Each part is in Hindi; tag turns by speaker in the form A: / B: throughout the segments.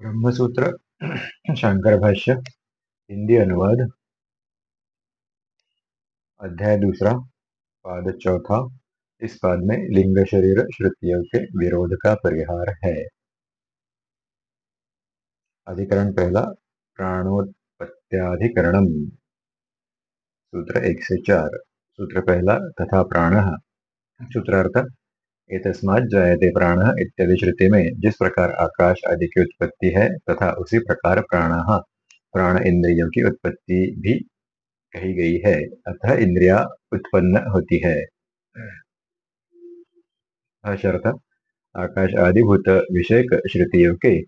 A: ब्रह्मसूत्र शंकर भाष्य हिंदी अनुवाद, अध्याय दूसरा, पाद चौथा, इस पाद में लिंग शरीर श्रुतियों के विरोध का परिहार है। अधिकरण पहला प्राणोत्पत्त्याधिकरणम सूत्र एक से चार। सूत्र पहला तथा प्राण। सूत्रार्थ एतस्मात् जायते प्राण इत्यादि श्रुति में जिस प्रकार आकाश आदि की उत्पत्ति है तथा उसी प्रकार प्राण प्राण इंद्रियों की उत्पत्ति भी कही गई है। अतः इंद्रिया उत्पन्न होती है। आकाश आदिभूत विषयक श्रुतियों के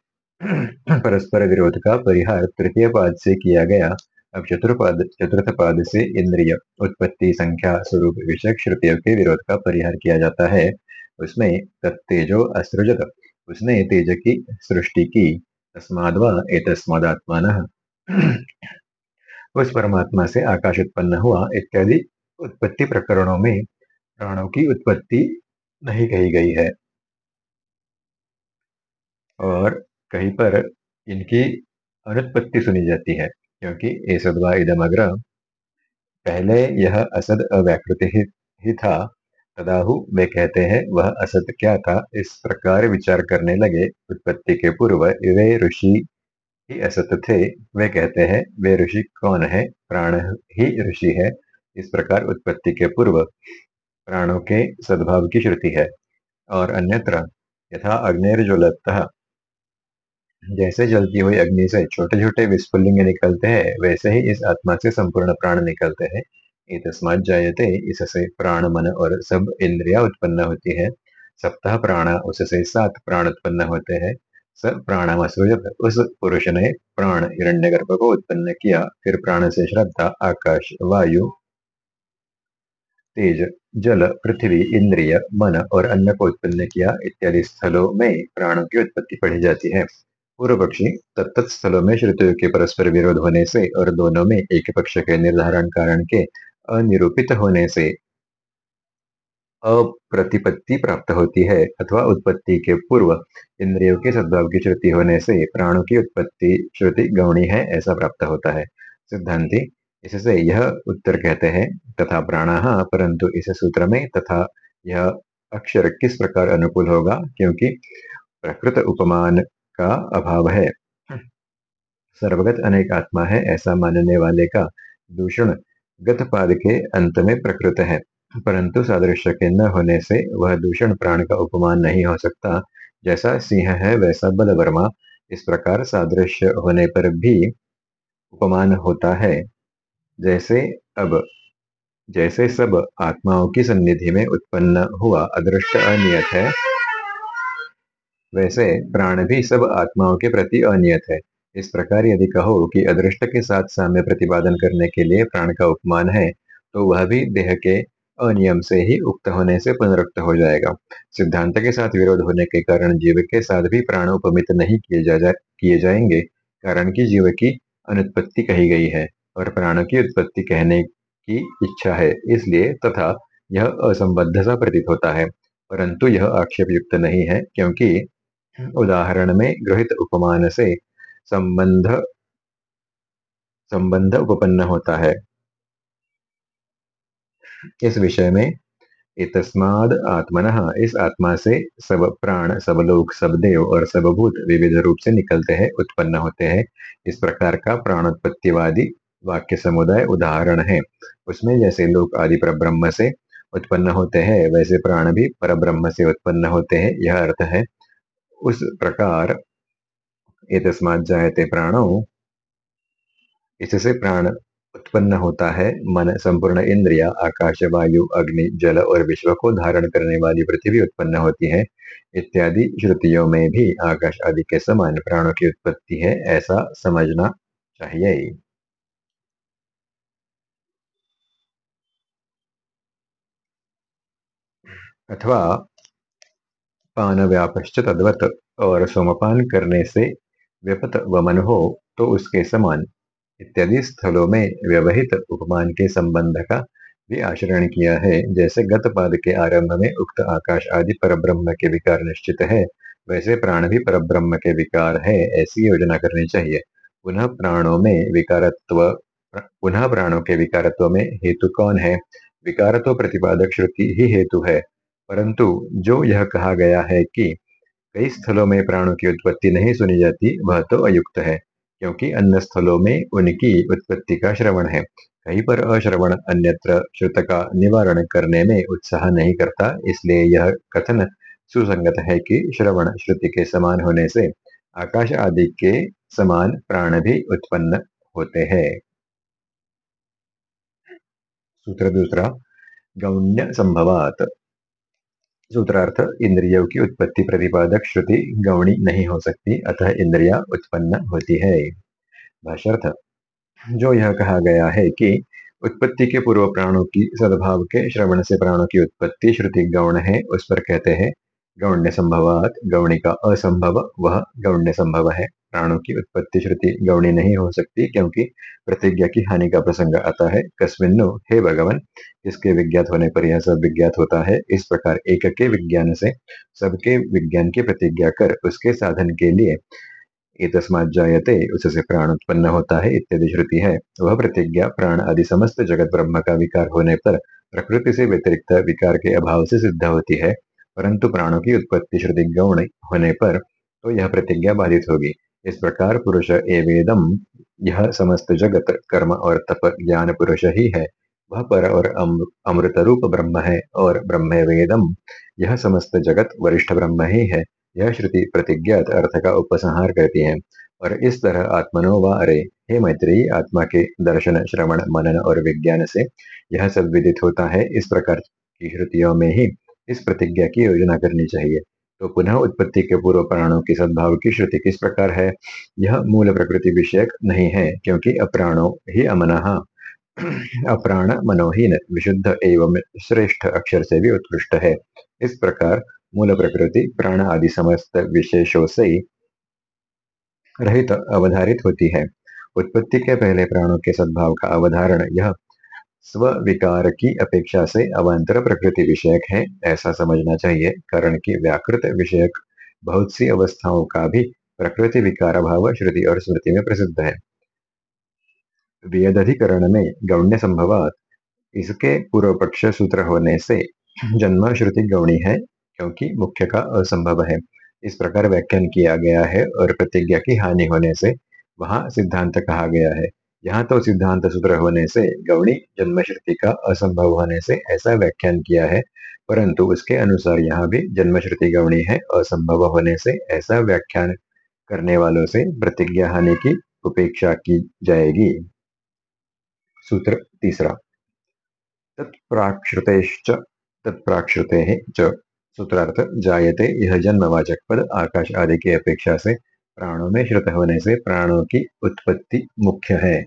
A: परस्पर विरोध का परिहार तृतीय पाद से किया गया। अब चतुर्पाद, चतुर्थ पाद से इंद्रिय उत्पत्ति संख्या स्वरूप विषय श्रुतियों के विरोध का परिहार किया जाता है। उसमें तत्तेजो असृजत उसने तेज की सृष्टि की। एतस्मादात्मान। उस परमात्मा से आकाश उत्पन्न हुआ, इत्यादि उत्पत्ति प्रकरणों में प्राणों की उत्पत्ति नहीं कही गई है। और कहीं पर इनकी अनुत्पत्ति सुनी जाती है, क्योंकि ऐसदवा इदमग्र। पहले यह असद अव्याकृत ही था। तदाहु वे कहते हैं, वह असत क्या था? इस प्रकार विचार करने लगे। उत्पत्ति के पूर्व वे ऋषि ही असत थे। वे कहते हैं, वे ऋषि कौन है? प्राण ही ऋषि है। इस प्रकार उत्पत्ति के पूर्व प्राणों के सद्भाव की श्रुति है। और अन्यत्र, यथा अग्निर्ज्वलत जैसे जलती हुई अग्नि से छोटे छोटे विस्फुलिंग निकलते हैं, वैसे ही इस आत्मा से संपूर्ण प्राण निकलते हैं। तस्मात जायते इससे प्राण मन और सब इंद्रिया उत्पन्न होती है। सप्ताह प्राण उससे सात प्राण उत्पन्न होते हैं। सब प्राणमसृजत उस पुरुष ने प्राण हिरण्यगर्भ को उत्पन्न किया, फिर प्राण से श्रद्धा, आकाश, वायु, तेज, जल, पृथ्वी, इंद्रिय, मन और अन्न को उत्पन्न किया इत्यादि स्थलों में प्राणों की उत्पत्ति पढ़ी जाती है। पूर्व पक्षी तत्त स्थलों में श्रुतियों के परस्पर विरोध होने से और दोनों में एक पक्ष के निर्धारण कारण के अनिरूपित होने से अप्रतिपत्ति प्राप्त होती है अथवा उत्पत्ति के पूर्व इंद्रियों के सद्भाव की श्रुति होने से प्राणों की उत्पत्ति श्रुति गौणी है ऐसा प्राप्त होता है। सिद्धांति इससे यह उत्तर कहते हैं तथा प्राण परंतु इस सूत्र में तथा यह अक्षर किस प्रकार अनुकूल होगा क्योंकि प्रकृत उपमान का अभाव है। सर्वगत अनेक आत्मा है ऐसा मानने वाले का दूषण गत पाद के अंत में प्रकृत है परंतु सादृश्य के न होने से वह दूषण प्राण का उपमान नहीं हो सकता। जैसा सिंह है, वैसा बलवर्मा। इस प्रकार सादृश्य होने पर भी उपमान होता है। जैसे अब, जैसे सब आत्माओं की सन्निधि में उत्पन्न हुआ अदृष्ट अनियत है, वैसे प्राण भी सब आत्माओं के प्रति अनियत है। इस प्रकार यदि कहो कि अदृष्ट के साथ साम्य प्रतिपादन करने के लिए प्राण का उपमान है तो वह भी देह के अनियम से ही उक्त होने से पुनरुक्त हो जाएगा। सिद्धांत के साथ विरोध होने के कारण जीव के साथ भी प्राण उपमित नहीं किए जा, किए जाएँगे कारण की जीव की अनुत्पत्ति कही गई है और प्राण की उत्पत्ति कहने की इच्छा है इसलिए तथा यह असंबद्ध सा प्रतीत होता है। परंतु यह आक्षेप युक्त नहीं है क्योंकि उदाहरण में गृहित उपमान से संबंध संबंध उपपन्न होता है। इस विषय में इतस्माद आत्मन, इस आत्मा से सब प्राण, सब लोग सब देव और सब भूत विविध रूप से निकलते हैं, उत्पन्न होते हैं। इस प्रकार का प्राणोत्पत्तिवादी वाक्य समुदाय उदाहरण है। उसमें जैसे लोग आदि पर ब्रह्म से उत्पन्न होते हैं, वैसे प्राण भी पर ब्रह्म से उत्पन्न होते हैं, यह अर्थ है। उस प्रकार जायते प्राणो। इससे प्राण उत्पन्न होता है मन, संपूर्ण इंद्रिया, आकाश, वायु, अग्नि, जल और विश्व को धारण करने वाली पृथ्वी उत्पन्न होती है। इत्यादि श्रुतियों में भी आकाश आदि के समान प्राणों की उत्पत्ति है, ऐसा समझना चाहिए। अथवा पान व्यापश्च तद्वत और सोमपान करने से व्यपत वमन हो तो उसके समान इत्यादि स्थलों में व्यवहित उपमान के संबंध का भी आचरण किया है। जैसे गत पाद के आरंभ में उक्त आकाश आदि पर ब्रह्म के विकार निश्चित है, वैसे प्राण भी परब्रह्म के विकार है, ऐसी योजना करनी चाहिए। पुनः प्राणों में विकारत्व, पुनः प्राणों के विकारत्व में हेतु कौन है? विकारत्व प्रतिपादक श्रुति ही हेतु है, परंतु जो यह कहा गया है कि कई स्थलों में प्राणों की उत्पत्ति नहीं सुनी जाती, वह तो अयुक्त है, क्योंकि अन्य स्थलों में उनकी उत्पत्ति का श्रवण है। कहीं पर अश्रवण अन्यत्र श्रुत का निवारण करने में उत्साह नहीं करता, इसलिए यह कथन सुसंगत है कि श्रवण श्रुति के समान होने से आकाश आदि के समान प्राण भी उत्पन्न होते हैं। सूत्र दूसरा, गौण्य संभवात। सूत्रार्थ, इंद्रियों की उत्पत्ति प्रतिपादक श्रुति गौणी नहीं हो सकती, अतः इंद्रिया उत्पन्न होती है। भाषार्थ जो यह कहा गया है कि उत्पत्ति के पूर्व प्राणों की सद्भाव के श्रवण से प्राणों की उत्पत्ति श्रुति गौण है, उस पर कहते हैं गौण्य संभवात गौणी का असंभव, वह गौण्य संभव है। प्राणों की उत्पत्ति श्रुति गौणी नहीं हो सकती, क्योंकि प्रतिज्ञा की हानि का प्रसंग आता है। कस्मिन्नु, हे भगवान, इसके विज्ञात होने पर यह सब विज्ञात होता है। इस प्रकार एक के विज्ञान से सबके विज्ञान की प्रतिज्ञा कर उसके साधन के लिए तस्मात जायते, उससे प्राण उत्पन्न होता है, इत्यादि श्रुति है। वह प्रतिज्ञा, प्राण आदि समस्त जगत ब्रह्म का विकार होने पर प्रकृति से व्यतिरिक्त विकार के अभाव से सिद्ध होती है। परंतु प्राणों की उत्पत्ति श्रुति गौण होने पर तो यह प्रतिज्ञा बाधित होगी। इस प्रकार पुरुष एवेदम, यह समस्त जगत, कर्म और तप ज्ञान पुरुष ही है। वह पर और अमृत रूप ब्रह्म है और ब्रह्म वेदम यह समस्त जगत वरिष्ठ ब्रह्म ही है। यह श्रुति प्रतिज्ञात अर्थ का उपसंहार करती है। और इस तरह आत्मनो व अरे, हे मैत्री, आत्मा के दर्शन, श्रवण, मनन और विज्ञान से यह सब विदित होता है। इस प्रकार की श्रुतियों में ही इस प्रतिज्ञा की योजना करनी चाहिए? तो पुनः उत्पत्ति के पूर्व प्राणों की सद्भाव की श्रुति किस प्रकार है? यह मूल प्रकृति विषयक नहीं है, क्योंकि अप्राणो ही अमना। अप्राण मनोहीन, विशुद्ध एवं श्रेष्ठ अक्षर से भी उत्कृष्ट है। इस प्रकार मूल प्रकृति, प्राण आदि समस्त विशेषों से रहित, अवधारित होती है। उत्पत्ति के पहले प्राणों के सद्भाव का अवधारण यह स्व विकार की अपेक्षा से अवान्तर प्रकृति विषयक है, ऐसा समझना चाहिए। कारण की व्याकृत विषयक बहुत सी अवस्थाओं का भी प्रकृति विकार भाव श्रुति और स्मृति में प्रसिद्ध है। वेदधिकरण में गौण्य संभवात, इसके पूर्व पक्ष सूत्र होने से जन्म श्रुति गौणी है, क्योंकि मुख्य का असंभव है। इस प्रकार व्याख्यान किया गया है और प्रतिज्ञा की हानि होने से वहाँ सिद्धांत कहा गया है। यहाँ तो सिद्धांत सूत्र होने से, गौणी जन्म श्रुति का असंभव होने से ऐसा व्याख्यान किया है, परंतु उसके अनुसार यहाँ भी जन्म श्रुति गौणी है, असंभव होने से ऐसा व्याख्यान करने वालों से प्रतिज्ञा हानि की उपेक्षा की जाएगी। सूत्र तीसरा। तत्प्राक्षुतेश्च तत्प्राक्षुते च, सूत्रार्थ, जायते यह जन्मवाचक पद आकाश आदि की अपेक्षा से प्राणों में श्रुत होने से प्राणों की उत्पत्ति मुख्य है।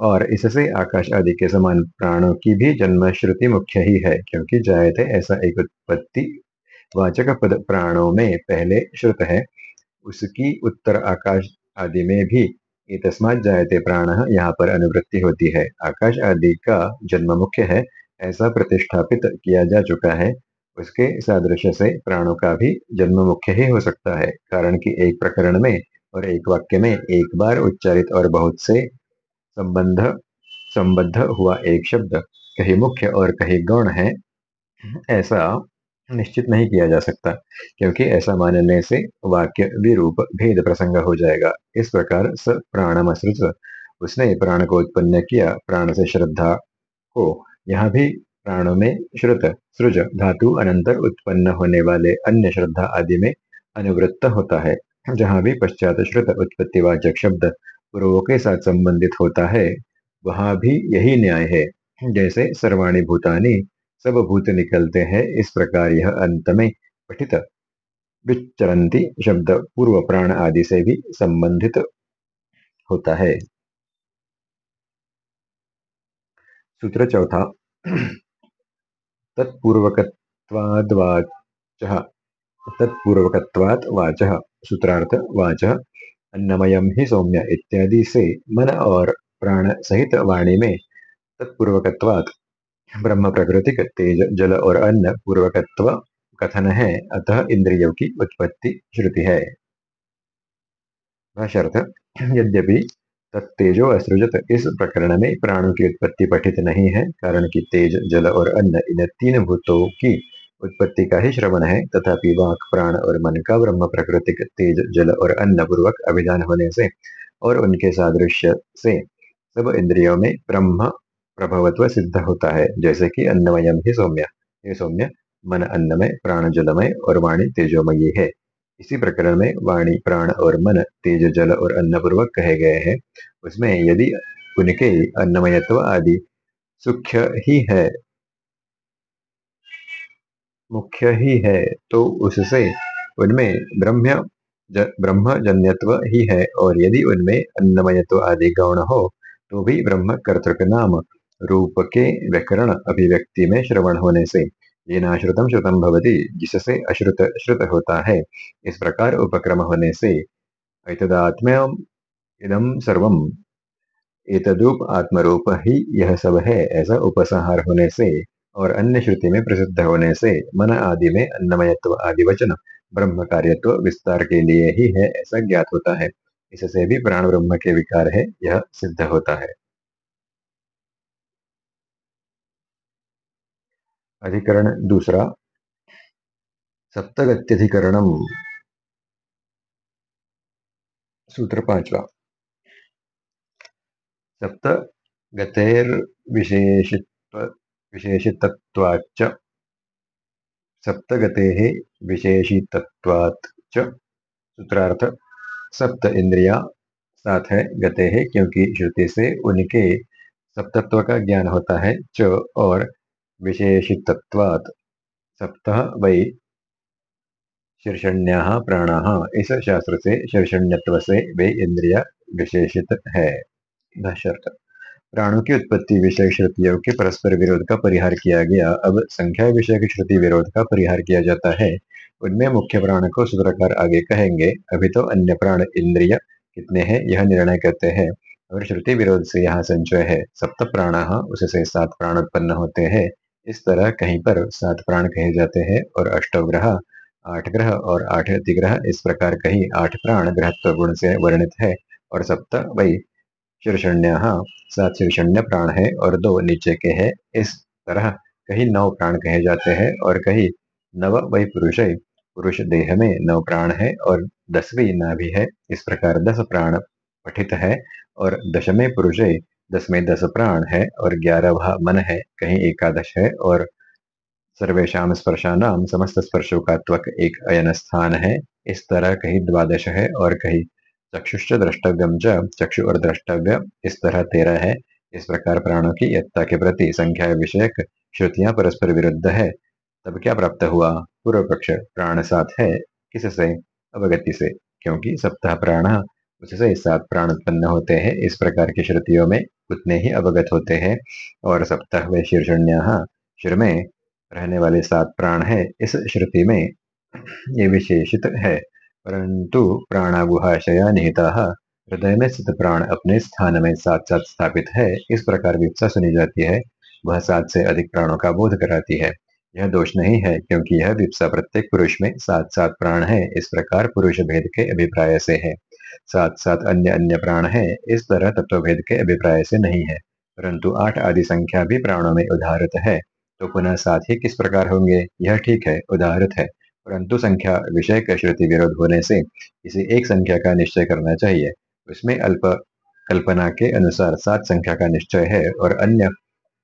A: और इससे आकाश आदि के समान प्राणों की भी जन्म श्रुति मुख्य ही है, क्योंकि जायते ऐसा एक उत्पत्ति। वाचक पद प्राणों में पहले श्रुत है, उसकी उत्तर आकाश आदि में भी। तस्मात जायते प्राण, यहाँ पर अनुवृत्ति होती है। आकाश आदि का जन्म मुख्य है, ऐसा प्रतिष्ठापित किया जा चुका है। उसके सादृश्य से प्राणों का भी जन्म मुख्य ही हो सकता है, कारण कि एक प्रकरण में और एक वाक्य में एक बार उच्चारित और बहुत से संबंध, संबद्ध हुआ एक शब्द, कहीं मुख्य और कहीं गौण है, ऐसा निश्चित नहीं किया जा सकता, क्योंकि ऐसा मानने से वाक्य विरूप भेद प्रसंग हो जाएगा। इस प्रकार स प्राणमसृत उसने प्राण को उत्पन्न किया, प्राण से श्रद्धा को। यहाँ भी प्राणों में श्रुत, सृज, धातु अनंतर उत्पन्न होने वाले अन्य श्रद्धा आदि में अनुवृत्त होता है। जहाँ भी पश्चात श्रुत उत्पत्तिवाचक शब्द पूर्वों के साथ संबंधित होता है, वहाँ भी यही न्याय है। जैसे सर्वाणी भूतानी, सब भूत निकलते हैं, इस प्रकार यह अंत में पठित। विचरंती शब्द पूर्व प्राण आदि से भी संबंधित होता है। सूत्र चौथा। तत्पूर्वकवाच तत्पूर्वकवात वाच। सूत्रार्थ, वाच अन्नमयम ही सौम्य इत्यादि से मन और प्राण सहित वाणी में तत्पूर्वकवात ब्रह्म प्रकृतिक तेज, जल और अन्न पूर्वकत्व कथन है, अतः इंद्रियों की उत्पत्ति श्रुति है। यद्यपि तत्तेजो असृजत, इस प्रकरण में प्राणों की उत्पत्ति पठित नहीं है, कारण कि तेज, जल और अन्न इन तीन भूतों की उत्पत्ति का ही श्रवण है, तथापि वाक, प्राण और मन का ब्रह्म प्रकृतिक तेज, जल और अन्न पूर्वक अभिधान होने से और उनके सादृश्य से सब इंद्रियों में ब्रह्म प्रभवत्व सिद्ध होता है, जैसे कि अन्नमयम ही सौम्य। ये सौम्य मन अन्नमय, प्राण जलमय और वाणी तेजोमयी है। इसी प्रकरण में वाणी, प्राण और मन तेज, जल और अन्न पूर्वक कहे गए हैं। उसमें यदि उनके अन्नमयत्व आदि सुख्य ही है मुख्य ही है तो उससे उनमें ब्रह्म ब्रह्म जन्यत्व ही है, और यदि उनमें अन्नमयत्व आदि गौण हो तो भी ब्रह्म कर्तृक नाम रूप के व्याकरण अभिव्यक्ति में श्रवण होने से ये नाश्रुतम श्रुतम भवती, जिससे अश्रुत, श्रुत होता है। इस प्रकार उपक्रम होने से ऐतदात्म्य इदम सर्वम एतदूप आत्मरूप ही यह सब है, ऐसा उपसंहार होने से और अन्य श्रुति में प्रसिद्ध होने से मन आदि में अन्नमयत्व आदि वचन, ब्रह्म कार्यत्व विस्तार के लिए ही है, ऐसा ज्ञात होता है। इससे भी प्राण ब्रह्म के विकार है, यह सिद्ध होता है। अधिकरण दूसरा। सप्तगत्यधिकरण सूत्र पांचवा। सप्त गतेर्विशेषित्व विशेषितत्वाच्च। सप्तगतेः विशेषितत्वात् सूत्रार्थ, सप्त इंद्रिया, साथ है गते है, क्योंकि श्रुति से उनके सप्तत्व का ज्ञान होता है च और विशेषितत्वात्। सप्तः वै शीर्षण्या प्राण, इस शास्त्र से शीर्षण्यत्व से वे इंद्रिया विशेषित है। प्राणों की उत्पत्ति विषय श्रुतियों के परस्पर विरोध का परिहार किया गया। अब संख्या विषय की श्रुति विरोध का परिहार किया जाता है। उनमें मुख्य प्राण को सूत्रकार आगे कहेंगे, अभी तो अन्य प्राण इंद्रिय कितने हैं, यह निर्णय करते हैं। और श्रुति विरोध से यहाँ संचय है। सप्त प्राण उससे सात प्राण उत्पन्न होते हैं। इस तरह कहीं पर सात प्राण कहे जाते हैं और अष्टग्रह, आठ ग्रह और आठ अतिग्रह इस प्रकार कहीं आठ प्राण ग्रहत्व गुण से वर्णित है। और सप्त, वही शीर्षण्य सात शीर्षण्य प्राण है और दो नीचे के हैं। इस तरह कहीं नौ प्राण कहे जाते हैं और कहीं नव वही पुरुष पुरुष देह में नव प्राण है और दसवीं नाभि है। इस प्रकार दस प्राण पठित है और दशमे पुरुष है। दस में दस प्राण है और ग्यारह मन है। कहीं एकादश है और सर्वेशा स्पर्शानाम समस्त स्पर्शों का त्वक एक अयन स्थान है। इस तरह कहीं द्वादश है और कहीं चक्षुष द्रष्टव्यम च चक्षु और द्रष्टव्य इस तरह तेरह है। इस प्रकार प्राणों की यत्ता के प्रति संख्या विषयक श्रुतियाँ परस्पर विरुद्ध है। तब क्या प्राप्त हुआ? पूर्व पक्ष प्राण सात है, किससे? अवगति से, क्योंकि सप्ताह प्राण, उससे सात प्राण उत्पन्न होते हैं। इस प्रकार की श्रुतियों में उतने ही अवगत होते हैं। और सप्ताह वे शीर्षण्य शिर में रहने वाले सात प्राण है। इस श्रुति में ये विशेषित है। परंतु प्राणागुहाशया निहिता। हृदय में स्थित प्राण अपने स्थान में साथ साथ स्थापित है। इस प्रकार विप्सा सुनी जाती है। वह सात से अधिक प्राणों का बोध कराती है। यह दोष नहीं है, क्योंकि यह विप्सा प्रत्येक पुरुष में सात सात प्राण है। इस प्रकार पुरुष भेद के अभिप्राय से है। सात सात अन्य अन्य प्राण है। इस तरह तत्व भेद के अभिप्राय से नहीं है। परंतु आठ आदि संख्या भी प्राणों में उदाहरित है। तो पुनः साथ ही किस प्रकार होंगे? यह ठीक है उदाहरित है। परंतु संख्या विषय का श्रुति विरोध होने से किसी एक संख्या का निश्चय करना चाहिए। उसमें अल्प कल्पना के अनुसार सात संख्या का निश्चय है और अन्य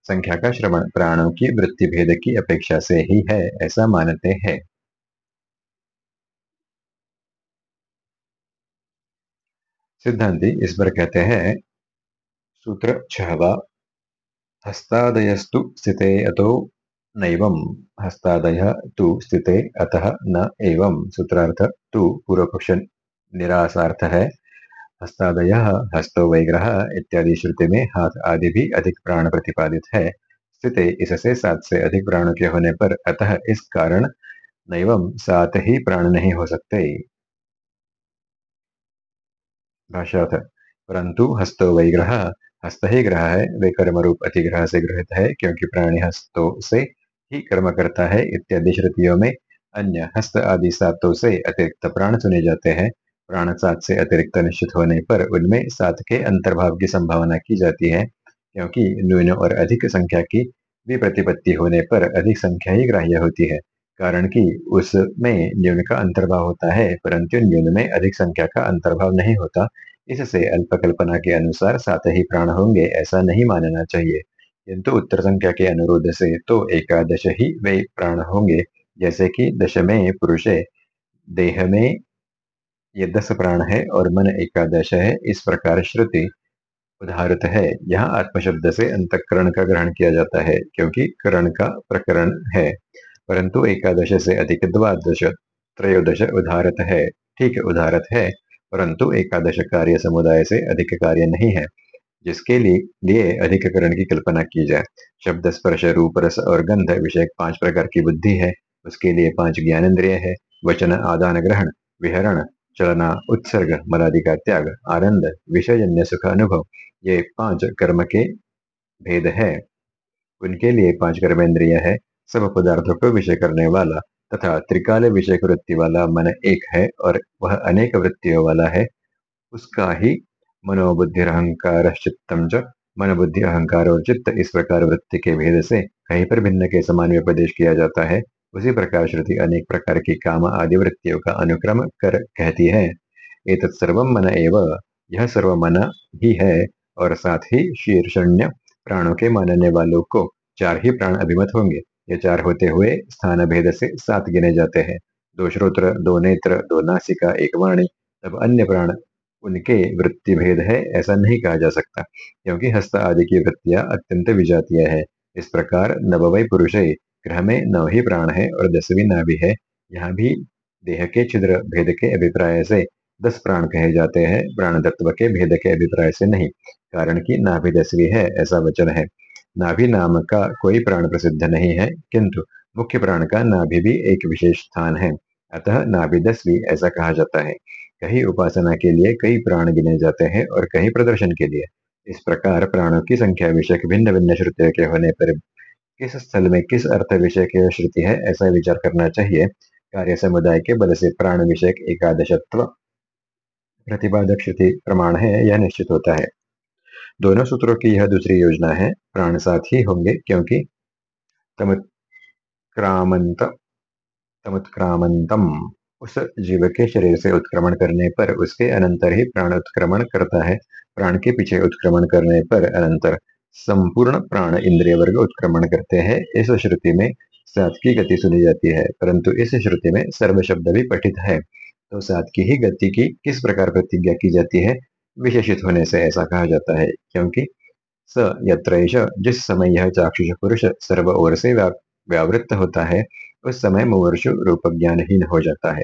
A: संख्या का श्रवण प्राणों की वृत्ति भेद की अपेक्षा से ही है, ऐसा मानते हैं। सिद्धांति इस पर कहते हैं, सूत्र छहवा, हस्तादयस्तु स्थिते अतो नैवं हस्तादय तु स्थिते, अतः न एवं। सूत्रार्थ, तु पूर्वपक्ष निराशार्थ है हस्तादय, हस्तो वैग्रह इत्यादि श्रुति में हाथ आदि भी अधिक प्राण प्रतिपादित है। स्थिति, इससे सात से अधिक प्राणों के होने पर अतः इस कारण नैवम सात ही प्राण नहीं हो सकते। भाष्यार्थ, परंतु हस्तो वैग्रह हस्त ही ग्रह है। वे कर्म रूप अतिग्रह से ग्रहित है, क्योंकि प्राणी हस्तों से ही कर्म करता है इत्यादि श्रुतियों में अन्य हस्त आदि सातों से अतिरिक्त प्राण चुने जाते हैं। प्राण सात से अतिरिक्त निश्चित होने पर उनमें सात के अंतर्भाव की संभावना की जाती है, क्योंकि न्यून और अधिक संख्या की विप्रतिपत्ति होने पर अधिक संख्या ही ग्राह्य होती है, कारण कि उसमें न्यून का अंतर्भाव होता है, परंतु न्यून में अधिक संख्या का अंतर्भाव नहीं होता। इससे अल्पकल्पना के अनुसार सात ही प्राण होंगे, ऐसा नहीं मानना चाहिए। किंतु उत्तर संख्या के अनुरोध से तो एकादश ही वे प्राण होंगे। जैसे कि दश में पुरुष देह में ये दस प्राण है और मन एकादश है, इस प्रकार श्रुति उदाहरत है। यहाँ आत्मशब्द से अंतकरण का ग्रहण किया जाता है, क्योंकि करण का प्रकरण है। परंतु एकादश से अधिक द्वादश, त्रयोदश उदाहरत है। ठीक उदाहरत है, परंतु एकादश कार्य समुदाय से अधिक कार्य नहीं है। जिसके लिए, लिए अधिक करण की कल्पना की जाए। शब्द स्पर्श रूप रस और गंध विषय पाँच प्रकार की बुद्धि है। उसके लिए पाँच ज्ञानेन्द्रिय है। वचन आदान ग्रहण विहरण चलना उत्सर्ग मलादि का त्याग आनंद विषयजन्य सुख अनुभव ये पाँच कर्म के भेद है। उनके लिए पाँच कर्मेंद्रिय है। सब पदार्थों को विषय करने वाला तथा त्रिकाल विषय वृत्ति वाला मन एक है और वह अनेक वृत्तियों वाला है। उसका ही मनोबुद्धि अहंकार चित्तम च मन बुद्धि अहंकार और चित्त इस प्रकार वृत्ति के भेद से कहीं पर भिन्न के समान उपदेश किया जाता है। उसी प्रकार श्रुति अनेक प्रकार की काम आदि वृत्तियों का अनुक्रम कर कहती है। एक सर्व मन एव, यह सर्व मन ही है और साथ ही शीर्षण्य प्राणों के मानने वालों को चार ही प्राण अभिमत होंगे। ये चार होते हुए स्थान भेद से सात गिने जाते हैं। दो श्रोत्र, दो नेत्र, दो नासिका, एक वाणी, तब अन्य प्राण उनके वृत्ति भेद है, ऐसा नहीं कहा जा सकता। क्योंकि हस्त आदि की वृत्तियाँ अत्यंत विजातीय है। इस प्रकार नववय पुरुष ग्रह में नव ही प्राण है और दसवीं नाभि है। यहाँ भी देह के छिद्र भेद के अभिप्राय से दस प्राण कहे जाते हैं प्राण तत्व के भेद के अभिप्राय से नहीं। कारण की नाभि दसवीं है, ऐसा वचन है। नाभि नाम का कोई प्राण प्रसिद्ध नहीं है, किंतु मुख्य प्राण का नाभि भी एक विशेष स्थान है। अतः नाभि दसवीं, ऐसा कहा जाता है। कहीं उपासना के लिए कई प्राण गिने जाते हैं और कहीं प्रदर्शन के लिए। इस प्रकार प्राणों की संख्या विषय भिन्न भिन्न श्रुतियों के होने पर किस स्थल में किस अर्थ विषय की श्रुति है, ऐसा विचार करना चाहिए। कार्य समुदाय के बल से प्राण विषय एकादशत्व प्रतिपादक श्रुति प्रमाण है, यह निश्चित होता है। दोनों सूत्रों की यह दूसरी योजना है, प्राण साथ ही होंगे क्योंकि तमुत्क्रामंत, तमुत्क्रामंतम। उस जीव के शरीर से उत्क्रमण करने पर उसके अनंतर ही प्राण उत्क्रमण करता है। प्राण के पीछे उत्क्रमण करने पर अनंतर संपूर्ण प्राण इंद्रिय वर्ग उत्क्रमण करते हैं। इस श्रुति में सात की गति सुनी जाती है, परंतु इस श्रुति में सर्व शब्द भी पठित है। तो सात की ही गति की किस प्रकार प्रतिज्ञा की जाती है? विशेषित होने से ऐसा कहा जाता है, क्योंकि स यत्र जिस समय यह चाक्षुष पुरुष सर्व ओर से व्यावृत्त होता है उस समय मुवर्षु रूप ज्ञानहीन हो जाता है।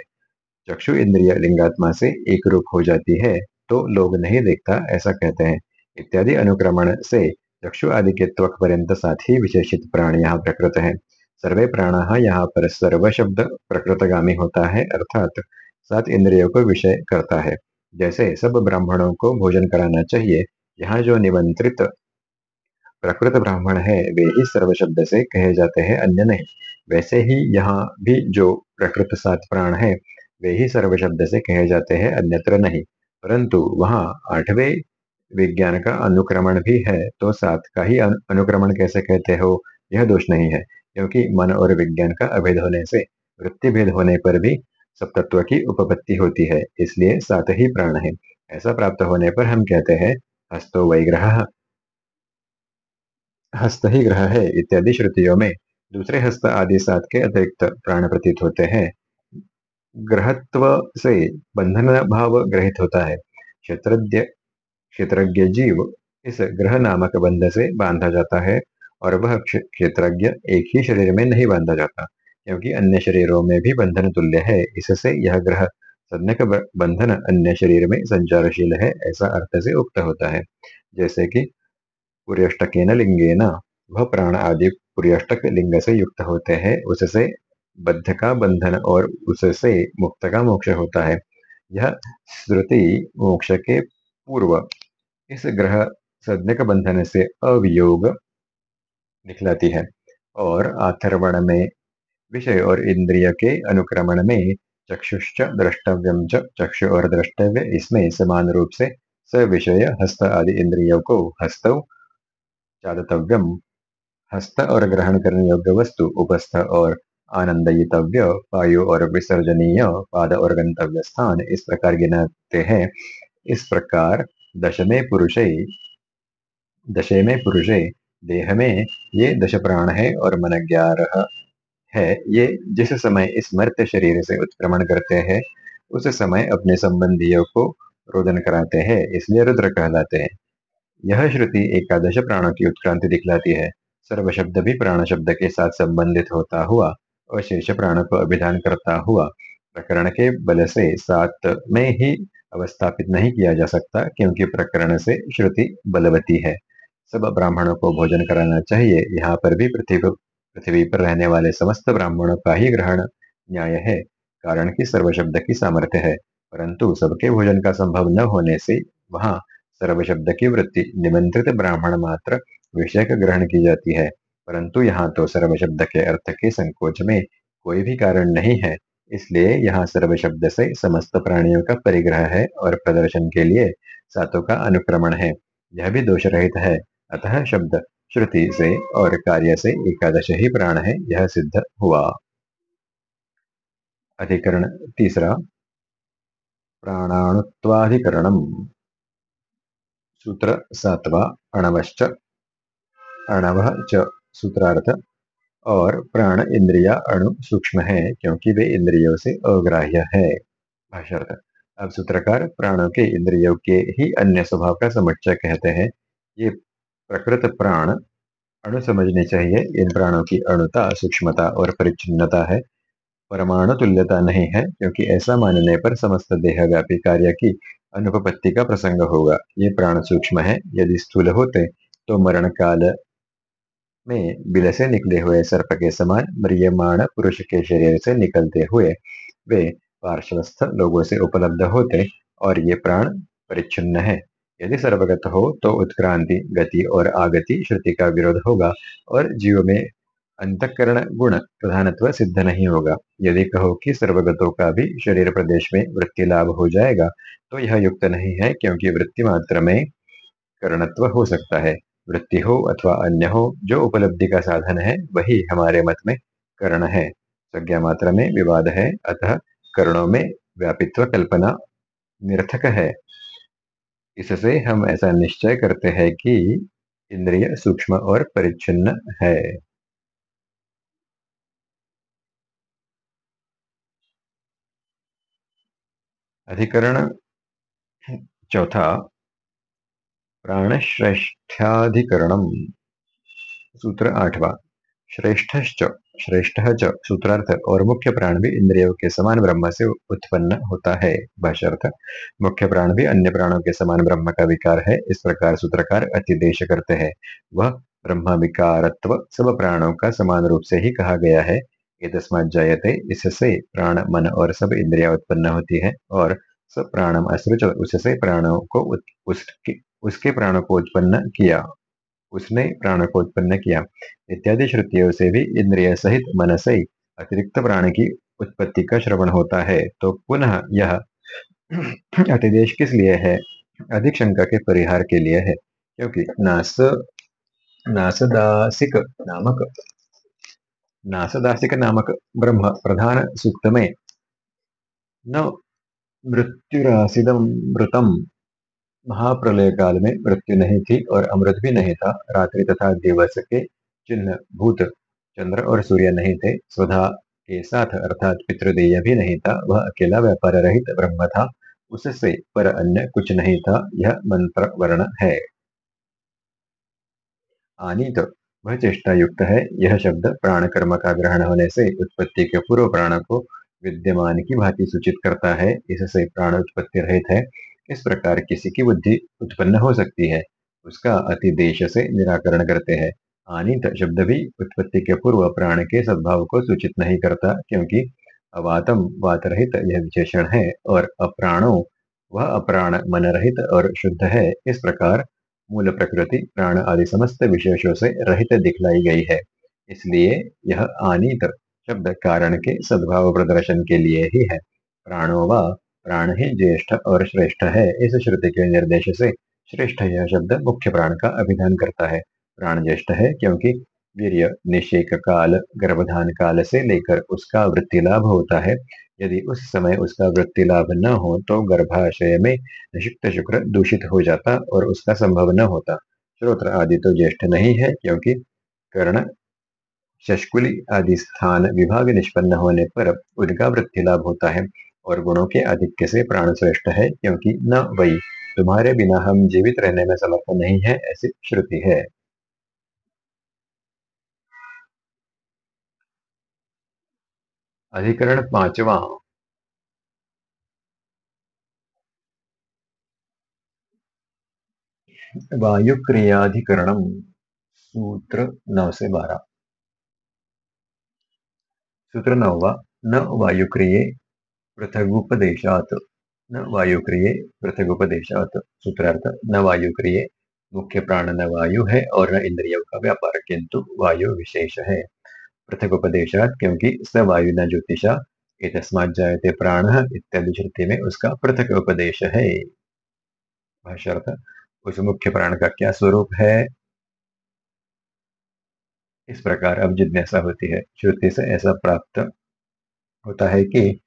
A: चक्षु इंद्रिय लिंगात्मा से एक रूप हो जाती है तो लोग नहीं देखता, ऐसा कहते हैं। इत्यादि अनुक्रमण से चक्षु आदि के त्वक पर्यंत साथ ही विशेषित प्राण यहाँ प्रकृत है। सर्वे प्राण यहाँ पर सर्व शब्द प्रकृतगामी होता है, अर्थात सात इंद्रियों को विषय करता है। जैसे सब ब्राह्मणों को भोजन कराना चाहिए, यहाँ जो निमंत्रित प्रकृत ब्राह्मण है, वे ही सर्व शब्द से कहे जाते हैं, अन्य नहीं। वैसे ही यहाँ भी जो प्रकृत सात प्राण है, वे ही सर्व शब्द से कहे जाते हैं, अन्यत्र नहीं। परंतु वहाँ आठवें विज्ञान का अनुक्रमण भी है तो सात का ही अनुक्रमण कैसे कहते हो? यह दोष नहीं है, क्योंकि मन और विज्ञान का अभेद होने से वृत्ति भेद होने पर भी सप्तत्व की उपपत्ति होती है, इसलिए सात ही प्राण है। ऐसा प्राप्त होने पर हम कहते हैं, हस्तो वैग्रह हस्त ही ग्रह है, इत्यादि श्रुतियों में दूसरे हस्त आदि सात के अतिरिक्त प्राण प्रतीत होते हैं। ग्रहत्व से बंधन भाव ग्रहित होता है। क्षेत्रज्ञ क्षेत्रज्ञ जीव इस ग्रह नामक बंध से बांधा जाता है और वह क्षेत्रज्ञ एक ही शरीर में नहीं बांधा जाता, क्योंकि अन्य शरीरों में भी बंधन तुल्य है। इससे यह ग्रह संज्ञक बंधन अन्य शरीर में संचारशील है ऐसा अर्थ से उक्त होता है। जैसे कि पुर्यष्टकेन लिंगेन, वह प्राण आदि पुर्यष्टक लिंग से युक्त होते हैं, उससे बद्ध का बंधन और उससे मुक्त का मोक्ष होता है। यह श्रुति मोक्ष के पूर्व इस ग्रह संज्ञक बंधन से अवियोग दिखलाती है और आथर्वण में, विषय और इंद्रिय के अनुक्रमण में चक्षुश्च द्रष्टव्यम चक्षु और द्रष्टव्य इसमें समान रूप से सविषय, हस्त आदि इंद्रियों को हस्त चादतव्यम हस्त और ग्रहण करने योग्य वस्तु, उपस्थ और आनंदयितव्य, वायु और विसर्जनीय, पाद और गंतव्य स्थान इस प्रकार गिनाते हैं। इस प्रकार दशमे पुरुषे दशे में पुरुषे देह में ये दश प्राण है और मन ग्यारह है। ये जिस समय इस मर्त्य शरीर से उत्क्रमण करते हैं, उस समय अपने संबंधियों को रोदन कराते हैं, इसलिए रुद्र कहलाते हैं। यह श्रुति एकादश प्राणों की उत्क्रांति दिखलाती है। सर्व शब्द भी प्राण शब्द के साथ संबंधित होता हुआ और शेष प्राण को अभिधान करता हुआ, प्रकरण के बल से सात में ही अवस्थापित नहीं किया जा सकता, क्योंकि प्रकरण से श्रुति बलवती है। सब ब्राह्मणों को भोजन कराना चाहिए, यहाँ पर भी पृथ्वी पृथ्वी पर रहने वाले समस्त ब्राह्मणों का ही ग्रहण न्याय है, कारण की सर्व शब्द की सामर्थ्य है, परंतु सबके भोजन का संभव न होने से वहाँ सर्व शब्द की वृत्ति निमंत्रित ब्राह्मण मात्र विषय का ग्रहण की जाती है, परंतु यहाँ तो सर्व शब्द के अर्थ के संकोच में कोई भी कारण नहीं है, इसलिए यहाँ सर्व शब्द से समस्त प्राणियों का परिग्रह है और प्रदर्शन के लिए सातों का अनुक्रमण है, यह भी दोष रहित है। अतः शब्द, श्रुति से और कार्य से एकादश ही प्राण है, यह सिद्ध हुआ। अधिकरण तीसरा। प्राणाणुत्वाधिकरणम। सूत्र सातवा, अणवश्च। अणव च सूत्रार्थ। और प्राण इंद्रिया अणु सूक्ष्म है, क्योंकि वे इंद्रियों से अग्राह्य है भाषार्थ अब सूत्रकार प्राणों के इंद्रियों के ही अन्य स्वभाव का समुच्चय कहते हैं। ये प्रकृत प्राण अणु समझने चाहिए। इन प्राणों की अणुता, सूक्ष्मता और परिचिन्नता है। परमाणु तुल्यता नहीं है, क्योंकि ऐसा मानने पर समस्त देहव्यापी कार्य की अनुपपत्ति का प्रसंग होगा। ये प्राण सूक्ष्म है। यदि स्थूल होते तो मरण काल में बिल से निकले हुए सर्प के समान म्रियमाण पुरुष के शरीर से निकलते हुए वे पार्श्वस्थ लोगों से उपलब्ध होते और ये प्राण परिच्छिन्न है। यदि सर्वगत हो तो उत्क्रांति, गति और आगति श्रुति का विरोध होगा और जीव में अंतकरण गुण प्रधानत्व सिद्ध नहीं होगा। यदि कहो कि सर्वगतों का भी शरीर प्रदेश में वृत्ति लाभ हो जाएगा तो यह युक्त नहीं है क्योंकि वृत्ति मात्र में करणत्व हो सकता है। वृत्ति हो अथवा अन्य हो जो उपलब्धि का साधन है, वही हमारे मत में कर्ण है। संज्ञा मात्रा में विवाद है, अतः कर्णों में व्यापित्व कल्पना निर्थक है। इससे हम ऐसा निश्चय करते हैं कि इंद्रिय सूक्ष्म और परिच्छिन्न है। अधिकरण चौथा प्राणश्रेष्ठ्याधिकरणम सूत्र आठवा। श्रेष्ठश्च, श्रेष्ठ च सूत्रार्थ और मुख्य प्राण भी इंद्रियों के समान ब्रह्म से उत्पन्न होता है। भाष्यर्थ मुख्य प्राण भी अन्य प्राणों के समान ब्रह्म का विकार है, इस प्रकार सूत्रकार अतिदेश करते हैं। वह ब्रह्म विकारत्व सब प्राणों का समान रूप से ही कहा गया है। ये तस्मात जायते, इससे प्राण, मन और सब इंद्रिया उत्पन्न होती है और सब प्राणम असृच उससे प्राणों को उसके उसके प्राणों को उत्पन्न किया। उसने प्राण को उत्पन्न किया। इत्यादि श्रुतियों से भी इंद्रिय सहित मन से अतिरिक्त प्राण की उत्पत्ति का श्रवण होता है। तो पुनः यह अतिदेश किस लिए है? अधिक शंका के परिहार के लिए है। क्योंकि नास, नासदासिक नामक नासदासिक नामक ब्रह्म प्रधान सूक्त में न मृत्युरासिदमृतम महाप्रलय काल में मृत्यु नहीं थी और अमृत भी नहीं था। रात्रि तथा दिवस के चिन्ह भूत, चंद्र और सूर्य नहीं थे। स्वधा के साथ अर्थात पितृदेय भी नहीं था। वह अकेला व्यापार रहित ब्रह्म था। उससे पर अन्य कुछ नहीं था। यह मंत्र वर्ण है। आनीत, वह चेष्टा युक्त है। यह शब्द प्राण कर्म का ग्रहण होने से उत्पत्ति के पूर्व प्राण को विद्यमान की भांति सूचित करता है। इससे प्राण उत्पत्ति रहित है। इस प्रकार किसी की बुद्धि उत्पन्न हो सकती है, उसका अति देश से निराकरण करते हैं। आनित शब्द भी उत्पत्ति के पूर्व प्राण के सद्भाव को सूचित नहीं करता, क्योंकि अवातम वात रहित यह विशेषण है, और अप्राणो, वह अप्राण मन रहित और शुद्ध है। इस प्रकार मूल प्रकृति, प्राण आदि समस्त विशेषों से रहित दिखलाई गई है। इसलिए यह आनीत शब्द कारण के सद्भाव प्रदर्शन के लिए ही है। प्राणो व प्राण ही ज्येष्ठ और श्रेष्ठ है। इस श्रुति के निर्देश से श्रेष्ठ यह शब्द मुख्य प्राण का अभिधान करता है। प्राण ज्येष्ठ है क्योंकि वीर्य, निषेक काल, गर्भधान काल से लेकर उसका वृत्ति लाभ होता है। यदि उस समय उसका वृत्ति लाभ न हो तो गर्भाशय में निषिक्त शुक्र दूषित हो जाता और उसका संभव न होता। श्रोत्र आदि तो ज्येष्ठ नहीं है क्योंकि कर्ण, शशकुली आदि स्थान विभाग निष्पन्न होने पर उनका वृत्ति लाभ होता है। और गुणों के आधिक्य से प्राण श्रेष्ठ है, क्योंकि न वही। तुम्हारे बिना हम जीवित रहने में समर्थ नहीं है, ऐसी श्रुति है। अधिकरण पांचवा। वायु क्रियाधिकरण सूत्र नौ से बारह। सूत्र नौवा न वायुक्रिये पृथगुपदेशात, न वायुक्रिये पृथगुपदेशात। सूत्रार्थ, न वायुक्रिये मुख्य प्राण न वायु है, और न इंद्रियों का व्यापार, किंतु वायु विशेष है। पृथक उपदेशात क्योंकि स वायु न ज्योतिषा तस्मात जायते प्राण, इत्यादि श्रुति में उसका पृथक उपदेश है। भाष्यर्थ, उस मुख्य प्राण का क्या स्वरूप है? इस प्रकार अब जिज्ञासा होती है। श्रुति से ऐसा प्राप्त होता है कि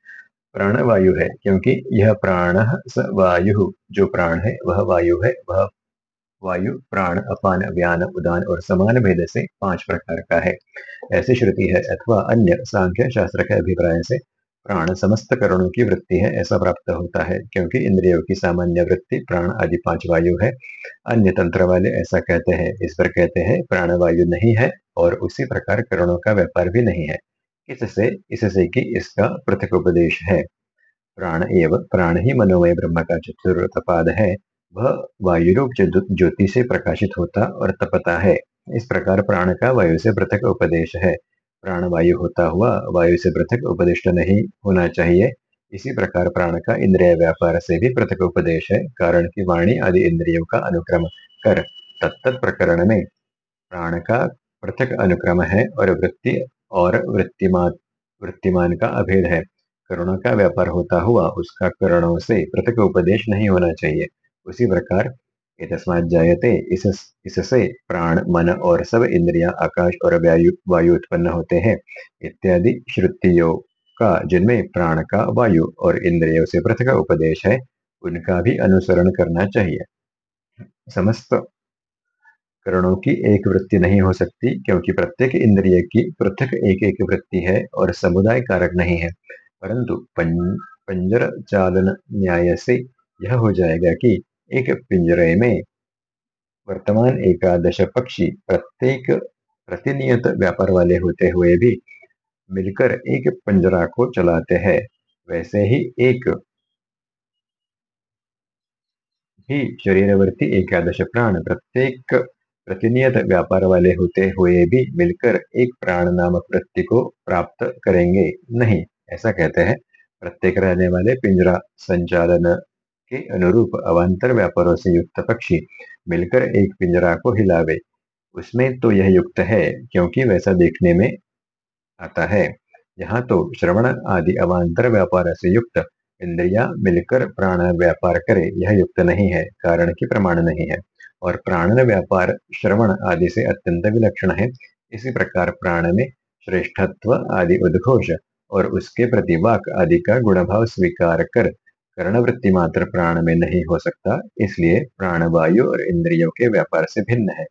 A: प्राण वायु है, क्योंकि यह प्राण स वायु, जो प्राण है, वह वायु है, वह वायु, प्राण, अपान व्यान उदान और समान भेद से पाँच प्रकार का है। ऐसी श्रुति है अथवा अन्य सांख्य शास्त्र के अभिप्राय से प्राण समस्त करणों की वृत्ति है, ऐसा प्राप्त होता है, क्योंकि इंद्रियों की सामान्य वृत्ति प्राण आदि पाँच वायु है। अन्य तंत्र वाले ऐसा कहते हैं, इस पर कहते हैं प्राण वायु नहीं है और उसी प्रकार करणों का व्यापार भी नहीं है। इससे इससे कि इसका पृथक उपदेश है। प्राण एवं प्राण ही मनोमय ब्रह्म का चतुर्थ पाद है। वह वायु रूप ज्योति से प्रकाशित होता और तपता है। इस प्रकार प्राण का वायु से पृथक उपदेश है। प्राण वायु होता हुआ वायु से पृथक उपदिष्ट नहीं होना चाहिए। इसी प्रकार प्राण का इंद्रिय व्यापार से भी पृथक उपदेश है। कारण की वाणी आदि इंद्रियों का अनुक्रम कर तत्त प्रकरण में प्राण का पृथक अनुक्रम है और वृत्ति और वृत्तिमान वृत्तिमान का अभेद है। करुणा का व्यापार होता हुआ उसका करणों से पृथक उपदेश नहीं होना चाहिए। उसी प्रकार तस्मात जायते इस, इससे प्राण, मन और सब इंद्रिया आकाश और वायु वायु उत्पन्न होते हैं। इत्यादि श्रुतियों का, जिनमें प्राण का, वायु और इंद्रियों से पृथक उपदेश है, उनका भी अनुसरण करना चाहिए। समस्त करणों की एक वृत्ति नहीं हो सकती, क्योंकि प्रत्येक इंद्रिय की पृथक एक एक वृत्ति है और समुदाय कारक नहीं है। परंतु पंजर चालन न्याय से यह हो जाएगा कि एक पिंजरे में वर्तमान एकादश पक्षी प्रत्येक प्रतिनियत व्यापार वाले होते हुए भी मिलकर एक पंजरा को चलाते हैं, वैसे ही एक ही शरीरवर्ती एकादश प्राण प्रत्येक प्रतिनियत व्यापार वाले होते हुए भी मिलकर एक प्राण नामक वृत्ति को प्राप्त करेंगे नहीं, ऐसा कहते हैं। प्रत्येक रहने वाले पिंजरा संचालन के अनुरूप अवान्तर व्यापारों से युक्त पक्षी मिलकर एक पिंजरा को हिलावे। उसमें तो यह युक्त है, क्योंकि वैसा देखने में आता है। यहाँ तो श्रवण आदि अवान्तर व्यापार से युक्त इंद्रिया मिलकर प्राण व्यापार करे, यह युक्त नहीं है, कारण की प्रमाण नहीं है। और प्राण व्यापार, श्रवण आदि से अत्यंत विलक्षण है। इसी प्रकार प्राण में श्रेष्ठत्व आदि उद्घोष और उसके प्रति वाक आदि का गुणभाव स्वीकार कर कर्णवृत्ति मात्र प्राण में नहीं हो सकता, इसलिए प्राण वायु और इंद्रियों के व्यापार से भिन्न है।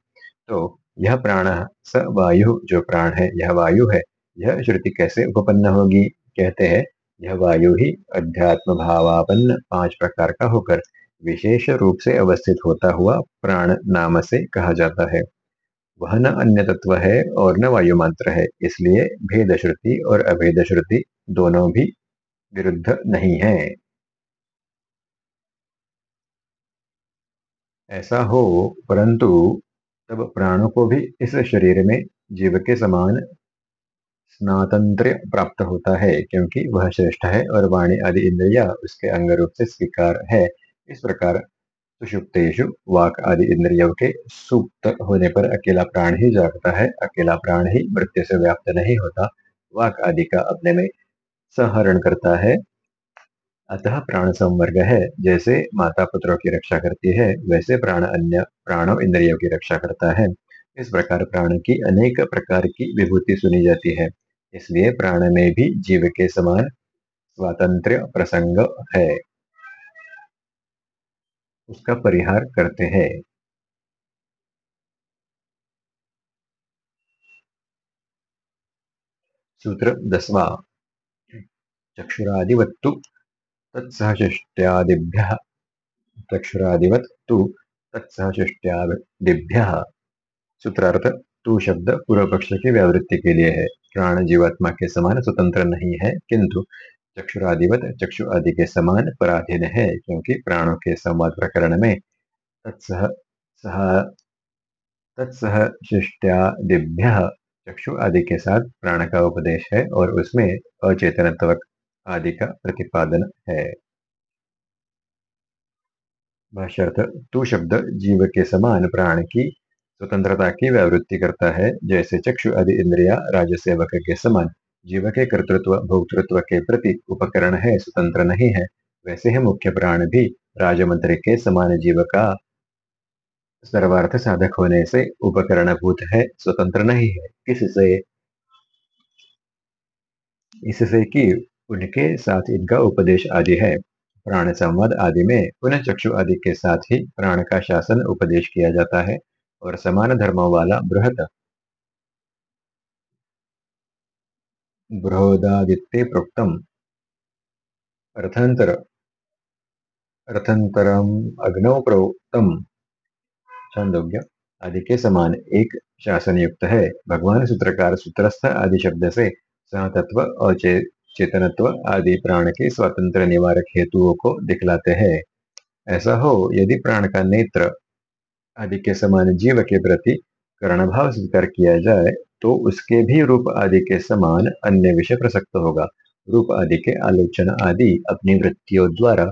A: तो यह प्राण, स वायु जो प्राण है, यह वायु है, यह श्रुति कैसे उपपन्न होगी? कहते हैं, यह वायु ही अध्यात्म भावापन्न पाँच प्रकार का होकर विशेष रूप से अवस्थित होता हुआ प्राण नाम से कहा जाता है। वह न अन्य तत्व है और न वायु मंत्र है, इसलिए भेद श्रुति और अभेद श्रुति दोनों भी विरुद्ध नहीं है। ऐसा हो, परंतु तब प्राणों को भी इस शरीर में जीव के समान स्नातंत्र प्राप्त होता है, क्योंकि वह श्रेष्ठ है और वाणी आदि इंद्रिया उसके अंग रूप से स्वीकार है। इस प्रकार सुषुप्तेशु वाक आदि इंद्रियों के सुप्त होने पर अकेला प्राण ही जागता है, अकेला प्राण ही मृत्यु से व्याप्त नहीं होता। वाक आदि का अपने में सहरण करता है। अतः प्राण संवर्ग है। जैसे माता पुत्रों की रक्षा करती है, वैसे प्राण अन्य प्राणों इंद्रियों की रक्षा करता है। इस प्रकार प्राण की अनेक प्रकार की विभूति सुनी जाती है। इसलिए प्राण में भी जीव के समान स्वातंत्र प्रसंग है। उसका परिहार करते हैं। सूत्र दसवा। चक्षुरादिवत्तु तत्सहशिष्ट्यादिभ्यः चक्षुरादिवत तु तत्सहशिष्ट्यादिभ्यः सूत्रार्थ, तू शब्द पूर्व पक्ष की व्यावृत्ति के लिए है। प्राण जीवात्मा के समान स्वतंत्र नहीं है, किंतु चक्षुरादिवत चक्षु आदि के समान पराधीन है, क्योंकि प्राणों के संवाद प्रकरण में तत्सह, सह तत्सह शिष्टादिभ्य चक्षु आदि के साथ प्राण का उपदेश है और उसमें अचेतनत्व आदि का प्रतिपादन है। भाष्यर्थ, तू शब्द जीव के समान प्राण की स्वतंत्रता की व्यावृत्ति करता है, जैसे चक्षु आदि इंद्रिया राजसेवक के समान। जीव के कर्तृत्व भोक्तृत्व के प्रति उपकरण है, स्वतंत्र नहीं है। वैसे ही मुख्य प्राण भी राजमंत्री के समान जीव का सर्वार्थ साधक होने से उपकरण भूत है, स्वतंत्र नहीं है। किससे? इससे कि उनके साथ इनका उपदेश आदि है। प्राण संवाद आदि में पुनः चक्षु आदि के साथ ही प्राण का शासन उपदेश किया जाता है और समान धर्मों वाला बृहत बृहदादित्य प्रोक्तम। अर्थांतर। अर्थांतरम अग्नौ प्रोक्तम। छांदोग्य। आदि के समान एक शासन युक्त है। भगवान सूत्रकार सूत्रस्थ आदि शब्द से सहतत्व और चे, चेतनत्व आदि प्राण के स्वतंत्र निवारक हेतुओं को दिखलाते हैं। ऐसा हो यदि प्राण का नेत्र आदि के समान जीव के प्रति कर्णभाव स्वीकार किया जाए तो उसके भी रूप आदि के समान अन्य विषय प्रसक्त होगा। रूप आदि के आलोचना आदि अपनी वृत्तियों द्वारा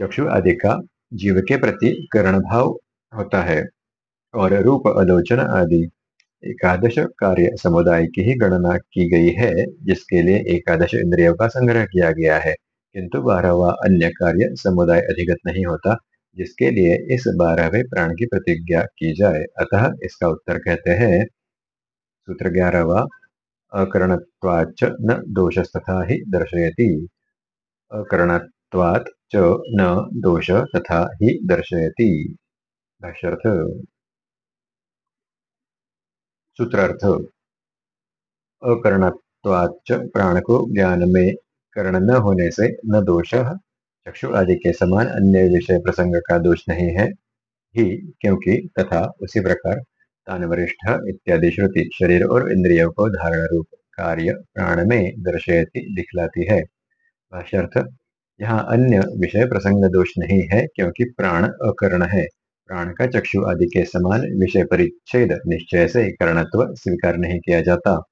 A: चक्षु आदि का जीव के प्रति करण भाव होता है और रूप आलोचना आदि एकादश कार्य समुदाय की ही गणना की गई है, जिसके लिए एकादश इंद्रियों का संग्रह किया गया है। किंतु बारहवा अन्य कार्य समुदाय अधिगत नहीं होता। जिसके लिए इस बारहवें प्राण की प्रतिज्ञा की जाए। अतः इसका उत्तर कहते हैं, सूत्र ग्यारहवा अकरणत्वाच न दोषस्तथा ही दर्शयति। अकरणत्वात् च न दोष तथा ही दर्शयति। भाष्यर्थ। सूत्रार्थ। अकरणत्वाच प्राण को ज्ञान में कर्ण न होने से न दोष चक्षु आदि के समान अन्य विषय प्रसंग का दोष नहीं है। ही, क्योंकि तथा उसी प्रकार तान वरिष्ठ इत्यादि श्रुति शरीर और इंद्रियों को धारण रूप कार्य प्राण में दर्शयती, दिखलाती है। भाष्यर्थ, यहाँ अन्य विषय प्रसंग दोष नहीं है, क्योंकि प्राण अकर्ण है। प्राण का चक्षु आदि के समान विषय परिच्छेद निश्चय से कर्णत्व स्वीकार नहीं किया जाता।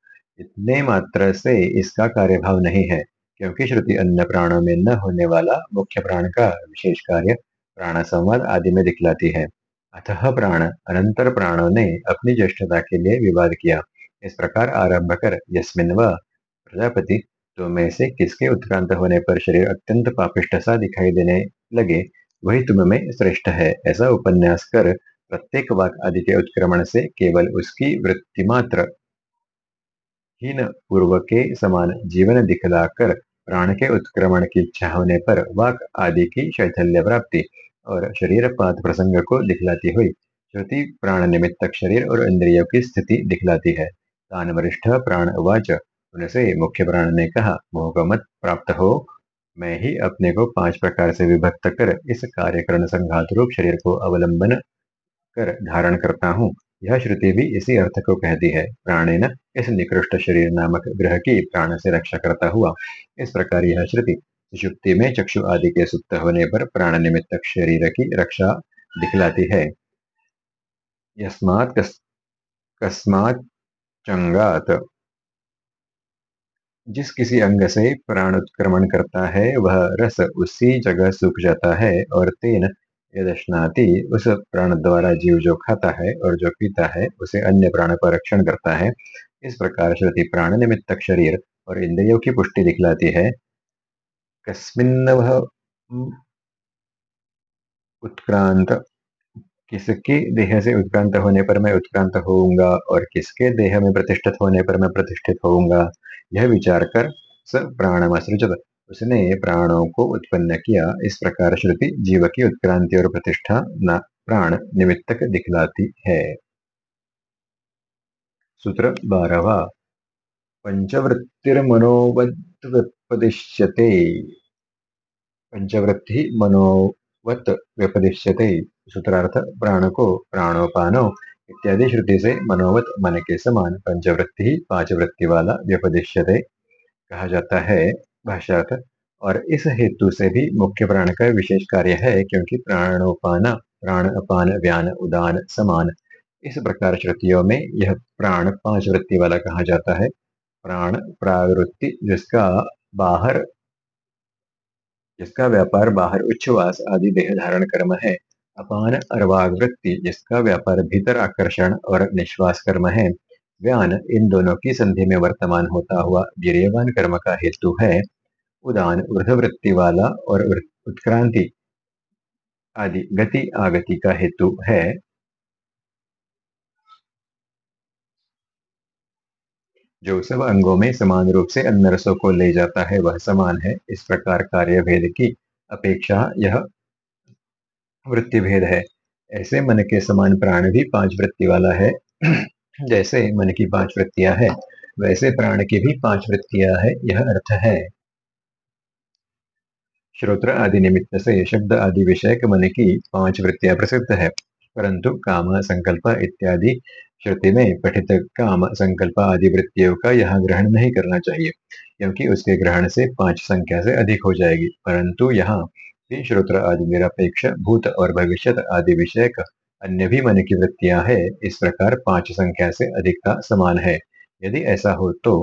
A: इतने मात्र से इसका कार्यभाव नहीं है। क्योंकि श्रुति अन्य प्राणों में न होने वाला मुख्य प्राण का विशेष कार्य प्राण संवाद आदि में दिखलाती है। अतः प्राण, अनंतर प्राणों ने अपनी ज्येष्ठता के लिए विवाद किया। इस प्रकार आरंभ कर, यस्मिन व, प्रजापति तो में से किसके उत्क्रांत होने पर शरीर अत्यंत पापिष्ट सा दिखाई देने लगे, वही तुम में श्रेष्ठ है। ऐसा उपन्यास कर, प्रत्येक वाक आदि के उत्क्रमण से केवल उसकी वृत्ति मात्र हीन पूर्व के समान जीवन दिखलाकर प्राण के उत्क्रमण की इच्छा होने पर वाक आदि की शैथल्य प्राप्ति और शरीर पात प्रसंग को दिखलाती हुई श्रुति प्राण निमित्तक शरीर और इंद्रियों की स्थिति दिखलाती है। तान वरिष्ठ प्राण वाच उनसे मुख्य प्राण ने कहा, मोह मत प्राप्त हो। मैं ही अपने को पाँच प्रकार से विभक्त कर इस कार्यकरण संघात रूप शरीर को अवलंबन कर धारण करता हूँ। यह श्रुति भी इसी अर्थ को कहती है। प्राणेन, इस निकृष्ट शरीर नामक ग्रह की प्राण से रक्षा करता हुआ। इस प्रकार यह श्रुति, सुषुप्ति में चक्षु आदि के सुप्त होने पर प्राण निमित्त शरीर की रक्षा दिखलाती है। यस्मात् चंगात। जिस किसी अंग से प्राण उत्क्रमण करता है, वह रस उसी जगह सूख जाता है और तेन यदश्नाति उस प्राण द्वारा जीव जो खाता है और जो पीता है, उसे अन्य प्राण पर रक्षण करता है। इस प्रकार श्रुति प्राण निमित्तक शरीर और इंद्रियों की पुष्टि दिखलाती है। कस्मिन्नवह उत्क्रांत। किसके देह से उत्क्रांत होने पर मैं उत्क्रांत होऊँगा और किसके देह में प्रतिष्ठित होने पर मैं प्रतिष्ठित होऊँगा? यह विचार कर स प्राणमासृजत। उसने प्राणों को उत्पन्न किया। इस प्रकार श्रुति जीव की उत्क्रांति और प्रतिष्ठा न प्राण निमित्तक दिखलाती है। सूत्र बारहवा। पंचवृत्तिर्मनोवद्व्यपदिश्यते पंचवृत्ति मनोवत व्यपदिश्यते सूत्रार्थ प्राण को प्राणोपानो इत्यादि श्रुति से मनोवत मन के समान पंचवृत्ति पाँच वृत्ति वाला व्यपदिश्यते कहा जाता है। भाष्यार्थ और इस हेतु से भी मुख्य प्राण का विशेष कार्य है, क्योंकि प्राणोपान प्राण अपान व्यान, उदान, समान। इस प्रकार श्रुतियों में यह प्राण पाँच वृत्ति वाला कहा जाता है। प्राण प्रावृत्ति, जिसका बाहर, जिसका व्यापार बाहर उच्छ्वास आदि देह धारण कर्म है। अपान अर्वाग वृत्ति जिसका व्यापार भीतर आकर्षण और निश्वास कर्म है। व्यान इन दोनों की संधि में वर्तमान होता हुआ वीरवान कर्म का हेतु है। उदान वृद्धवृत्ति वाला और उत्क्रांति आदि गति आगति का हेतु है। जो सब अंगों में समान रूप से अन्य रसों को ले जाता है, वह समान है। इस प्रकार कार्य भेद की अपेक्षा यह वृत्ति भेद है। ऐसे मन के समान प्राण भी पाँच वृत्ति वाला है। जैसे मन की पाँच वृत्तियाँ है, वैसे प्राण की भी पाँच वृत्तियाँ है, यह अर्थ है। श्रोत्र आदि निमित्त से शब्द आदि विषय मन की पाँच वृत्तियाँ प्रसिद्ध है। परंतु काम संकल्प इत्यादि श्रुति में पठित काम संकल्प आदि वृत्तियों का यहाँ ग्रहण नहीं करना चाहिए, क्योंकि उसके ग्रहण से पाँच संख्या से अधिक हो जाएगी। परंतु यहाँ भी श्रोत्र आदि निरपेक्ष, भूत और भविष्य आदि विषय अन्य भी मन की वृत्तियाँ है, इस प्रकार पाँच संख्या से अधिक का समान है। यदि ऐसा हो तो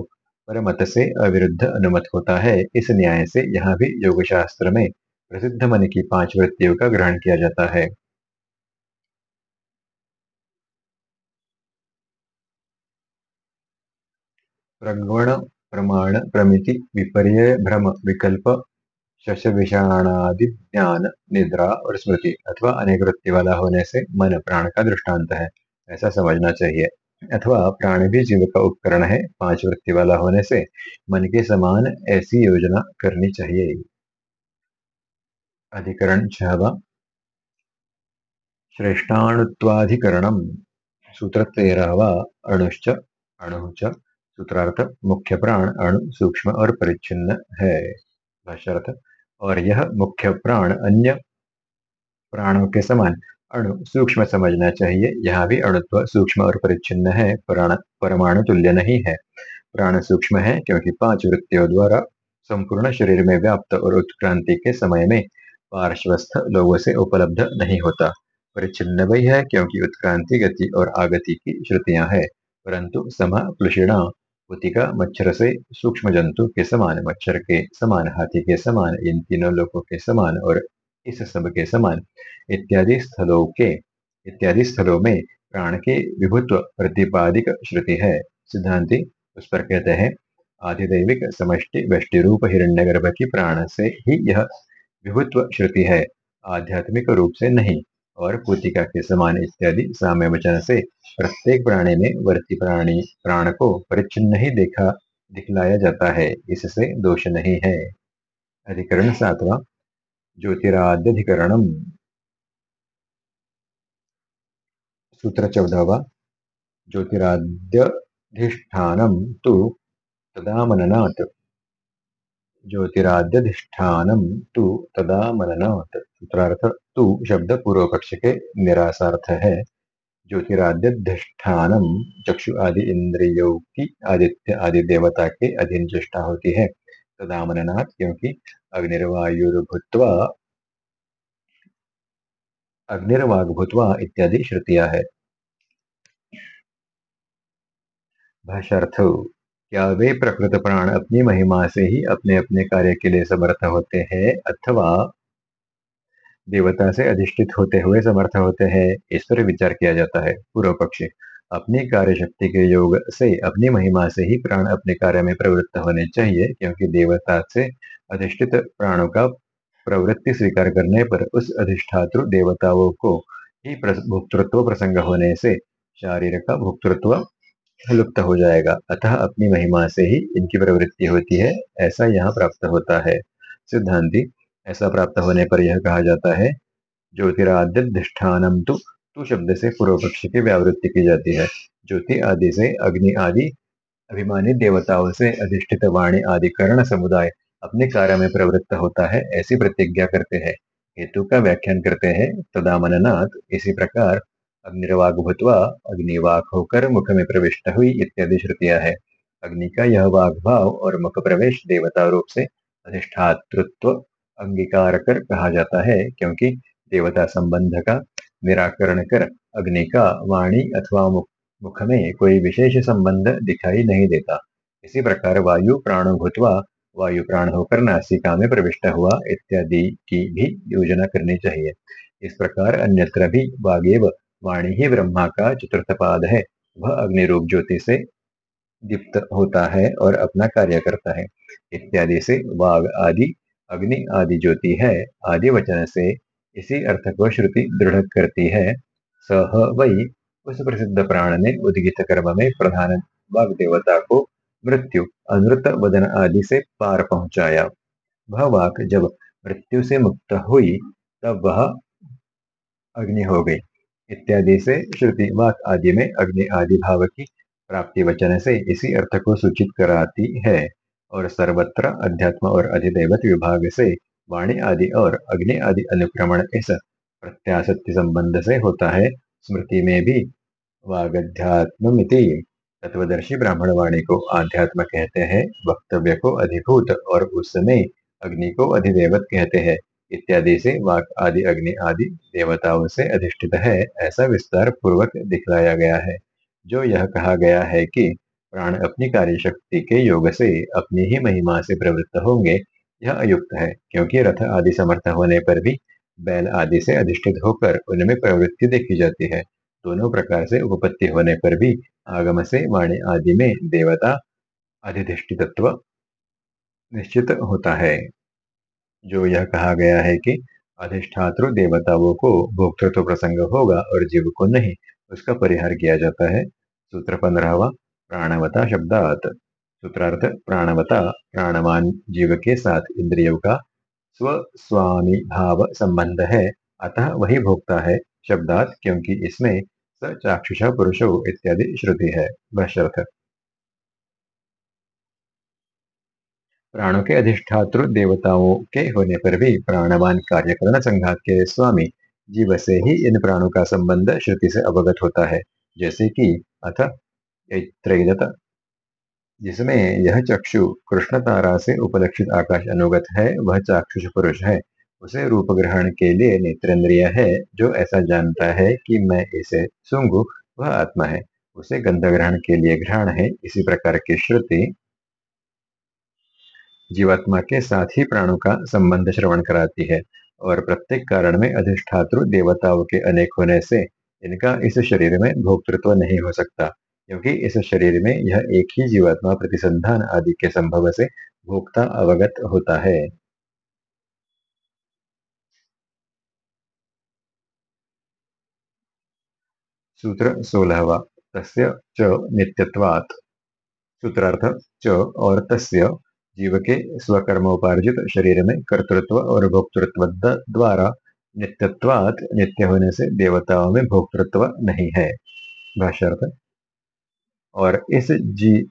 A: परमत से अविरुद्ध अनुमत होता है। इस न्याय से यहाँ भी योग शास्त्र में प्रसिद्ध मन की पाँच वृत्तियों का ग्रहण किया जाता है। प्रगवण प्रमाण, प्रमिति, विपर्य, भ्रम, विकल्प शश विषाणादि ज्ञान, निद्रा और स्मृति अथवा अनेक वृत्ति वाला होने से मन प्राण का दृष्टांत है। ऐसा समझना चाहिए। अथवा प्राण भी जीव का उपकरण है, पाँच वृत्ति वाला होने से मन के समान ऐसी योजना करनी चाहिए। अधिकरण छहवा श्रेष्ठाणुत्वाधिकरणम। सूत्र तेरहवा अणुश्च, अणुच। सूत्रार्थ, मुख्य प्राण, अणु, सूक्ष्म और परिच्छिन्न है। और यह मुख्य प्राण अन्य प्राणों के समान अणु सूक्ष्म समझना चाहिए। यहाँ भी अणुत्व सूक्ष्म और परिच्छिन्न है। परमाणु तुल्य नहीं है। प्राण सूक्ष्म है क्योंकि पाँच वृत्तियों द्वारा संपूर्ण शरीर में व्याप्त और उत्क्रांति के समय में पार्श्वस्थ लोगों से उपलब्ध नहीं होता। परिच्छिन्न वही है क्योंकि उत्क्रांति गति और आगति की श्रुतियाँ है। परंतु समा, प्लुषिणा पुतिका मच्छर से सूक्ष्म जंतु के समान, मच्छर के समान, हाथी के समान, इन तीनों लोगों के समान और इस सब के समान इत्यादि स्थलों के, इत्यादि स्थलों में प्राण के विभुत्व प्रतिपादिक श्रुति है। सिद्धांति उस पर कहते हैं आधिदैविक समष्टि वृष्टि रूप हिरण्य गर्भ की प्राण से ही यह विभुत्व श्रुति है। आध्यात्मिक रूप से नहीं, और पुतिका के समान इत्यादि साम्य वचन से प्रत्येक प्राणी में वर्ती प्राणी, प्राण को परिच्छिन्न ही देखा, दिखलाया जाता है। इससे दोष नहीं है। अधिकरण सातवा ज्योतिराध्यधिकरणम सूत्र चौदहवा ज्योतिराध्यधिष्ठानम तो तदा मननात् ज्योतिराध्यधिष्ठानम तु तदा मननात् सूत्रार्थ तु शब्द पूर्व पक्ष के निराशार्थ है ज्योतिराध्यधिष्ठानम चक्षु आदि इंद्रियों की आदित्य आदि देवता के अधीन चेष्टा होती है। तदा मननात् क्योंकि अग्निर्वायुर्भूत्वा अग्निर्वाग्भूत्वा इत्यादि श्रुतियाँ है। भाषार्थ क्या वे प्रकृत प्राण अपनी महिमा से ही अपने अपने कार्य के लिए समर्थ होते हैं, अथवा देवता से अधिष्ठित होते हुए समर्थ होते हैं? इस पर विचार किया जाता है पूर्व पक्षी अपनी कार्य शक्ति के योग से, अपनी महिमा से ही प्राण अपने कार्य में प्रवृत्त होने चाहिए, क्योंकि देवता से अधिष्ठित प्राणों का प्रवृत्ति स्वीकार करने पर उस अधिष्ठातृ देवताओं को ही भोक्तृत्व प्रसंग होने से शारीर का भोक्तृत्व लुप्त हो जाएगा। अतः अपनी महिमा से ही इनकी प्रवृत्ति होती है, ऐसा यहाँ प्राप्त होता है। सिद्धांति, ऐसा प्राप्त होने पर यह कहा जाता है ज्योतिराधिष्ठानम तो शब्द से पूर्व पक्ष की व्यावृत्ति की जाती है। ज्योति आदि से अग्नि आदि, अभिमानी देवताओं से अधिष्ठित वाणी आदि कर्ण समुदाय अपने कार्य में प्रवृत्त होता है, ऐसी प्रतिज्ञा करते हैं। हेतु का व्याख्यान करते हैं, तदा मननाथ इसी प्रकार अग्निर्वाग भूतवा अग्निवाक होकर मुख में प्रविष्ट हुई इत्यादि श्रुतियाँ है। अग्नि का यह वाघ भाव और मुख प्रवेश देवता रूप से अधिष्ठातृत्व अंगीकार कर कहा जाता है, क्योंकि देवता संबंध का निराकरण कर अग्नि का वाणी अथवा मुख में कोई विशेष संबंध दिखाई नहीं देता। इसी प्रकार वायु प्राण भूतवा वायु प्राण होकर नासिका में प्रविष्ट हुआ इत्यादि की भी योजना करनी चाहिए। इस प्रकार अन्यत्र भी वागेव वाणी ही ब्रह्मा का चतुर्थ पाद है। वह अग्नि रूप ज्योति से दीप्त होता है और अपना कार्य करता है। इत्यादि से वाग आदि, अग्नि आदि ज्योति है, आदि वचन से इसी अर्थ को श्रुति दृढ़ करती है। सह वही उस प्रसिद्ध प्राण ने उद्गित कर्म में प्रधान वाग देवता को मृत्यु, अनृत वदन आदि से पार पहुँचाया। वह वाक जब मृत्यु से मुक्त हुई, तब वह अग्नि हो गई। इत्यादि से श्रुति वाक आदि में अग्नि आदि भाव की प्राप्ति वचन से इसी अर्थ को सूचित कराती है और सर्वत्र अध्यात्म और अधिदेवत विभाग से वाणी आदि और अग्नि आदि अनुक्रमण इस प्रत्याशक्ति संबंध से होता है। स्मृति में भी वागध्यात्म तत्वदर्शी ब्राह्मण वाणी को आध्यात्म कहते हैं, वक्तव्य को अधिभूत और उस समय अग्नि को अधिदेवत कहते हैं। इत्यादि से वाक आदि, अग्नि आदि देवताओं से अधिष्ठित है, ऐसा विस्तार पूर्वक दिखलाया गया है। जो यह कहा गया है कि प्राण अपनी कार्य शक्ति के योग से अपनी ही महिमा से प्रवृत्त होंगे यह अयुक्त है, क्योंकि रथ आदि समर्थ होने पर भी बैल आदि से अधिष्ठित होकर उनमें प्रवृत्ति देखी जाती है। दोनों प्रकार से उपपत्ति होने पर भी आगम से वाणी आदि में देवता अधिष्ठितत्व निश्चित होता है। जो यह कहा गया है कि अधिष्ठात्र देवताओं को भोक्तृत्व प्रसंग होगा और जीव को नहीं, उसका परिहार किया जाता है। सूत्र पंद्रहवा, प्राणवता शब्दात। सूत्रार्थ, प्राणवता, प्राणवान जीव के साथ इंद्रियों का स्वस्वामी भाव संबंध है अतः वही भोक्ता है शब्दात, क्योंकि इसमें स चाक्षुषा, पुरुषो इत्यादि श्रुति है। प्राणों के अधिष्ठातृ देवताओं के होने पर भी प्राणवान कार्यकरण संघात के स्वामी जीव से ही इन प्राणों का संबंध श्रुति से अवगत होता है। जैसे कि अथ जिसमें यह चक्षु कृष्ण तारा से उपलक्षित आकाश अनुगत है, वह चाक्षुष पुरुष है। उसे रूप ग्रहण के लिए नेत्रेंद्रिय है, जो ऐसा जानता है कि मैं इसे सुंगु, वह आत्मा है। उसे गंध ग्रहण के लिए ग्रहण है। इसी प्रकार की श्रुति जीवात्मा के साथ ही प्राणों का संबंध श्रवण कराती है और प्रत्येक कारण में अधिष्ठातृ देवताओं के अनेक होने से इनका इस शरीर में भोक्तृत्व नहीं हो सकता। क्योंकि इस शरीर में यह एक ही जीवात्मा प्रतिसंधान आदि के संभव से भोक्ता अवगत होता है। सूत्र सोलहवा, तस्य च नित्यत्वात्। सूत्रार्थ, च और तस्य जीव के स्वकर्मोपार्जित शरीर में कर्तृत्व और भोक्तृत्व द्वारा नित्यत्वात नित्य होने से देवताओं में भोक्तृत्व नहीं है। भाष्यर्थ और इस जी,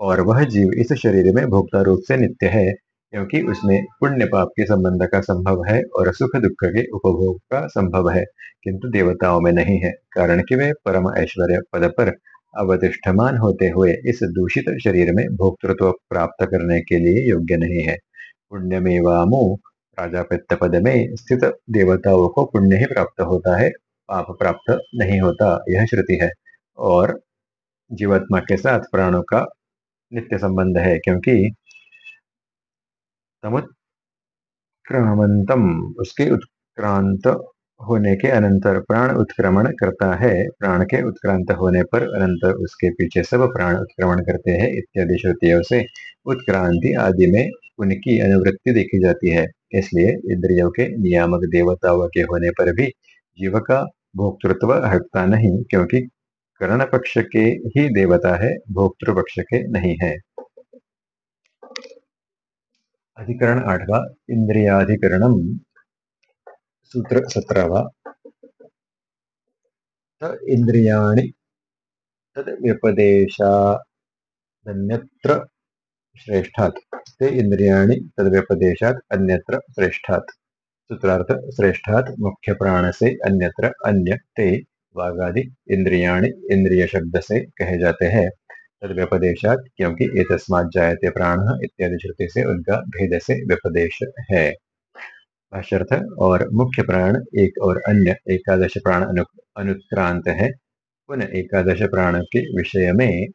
A: और वह जीव इस शरीर में भोक्ता रूप से नित्य है, क्योंकि उसमें पुण्य पाप के संबंध का संभव है और सुख दुख के उपभोग का संभव है, किंतु देवताओं में नहीं है, कारण कि वे परम ऐश्वर्य पद पर अवतिष्ठमान होते हुए इस दूषित शरीर में भोक्तृत्व प्राप्त करने के लिए योग्य नहीं है। पुण्यमेवामो प्राजापत्य पद में स्थित देवताओं को पुण्य ही प्राप्त होता है, पाप प्राप्त नहीं होता, यह श्रुति है। और जीवात्मा के साथ प्राणों का नित्य संबंध है, क्योंकि समुत्क्रामंतम, उसके उत्क्रांत होने के अनंतर प्राण उत्क्रमण करता है। प्राण के उत्क्रांत होने पर अनंतर उसके पीछे सब प्राण उत्क्रमण करते हैं, इत्यादि श्रुतियों से उत्क्रांति आदि में उनकी अनुवृत्ति देखी जाती है। इसलिए इंद्रियों के नियामक देवताओं के होने पर भी जीव का भोक्तृत्व हटता नहीं, क्योंकि करण पक्ष के ही देवता है भोक्तृ पक्ष के नहीं है। अधिकरण आठवा इंद्रियाधिकरणम सूत्र सत्रहवा इंद्रियाणि, तद व्यपदेशादन्यत्र श्रेष्ठात्। ते इंद्रियाणि, तद व्यपदेशात, अन्यत्र श्रेष्ठात्। सूत्रार्थ, श्रेष्ठात् मुख्य प्राण से अन्यत्र अन्य ते। वागादि इंद्रियाणि इंद्रिय शब्द से कहे जाते हैं। तद व्यपदेशात क्योंकि तस्मात जायते प्राण इत्यादि श्रुति से उनका भेद से व्यपदेश है। भाष्यर्थ और मुख्य प्राण एक और अन्य एकादश प्राण अनु, अनुक्रांत है। पुनः एकादश प्राण के विषय में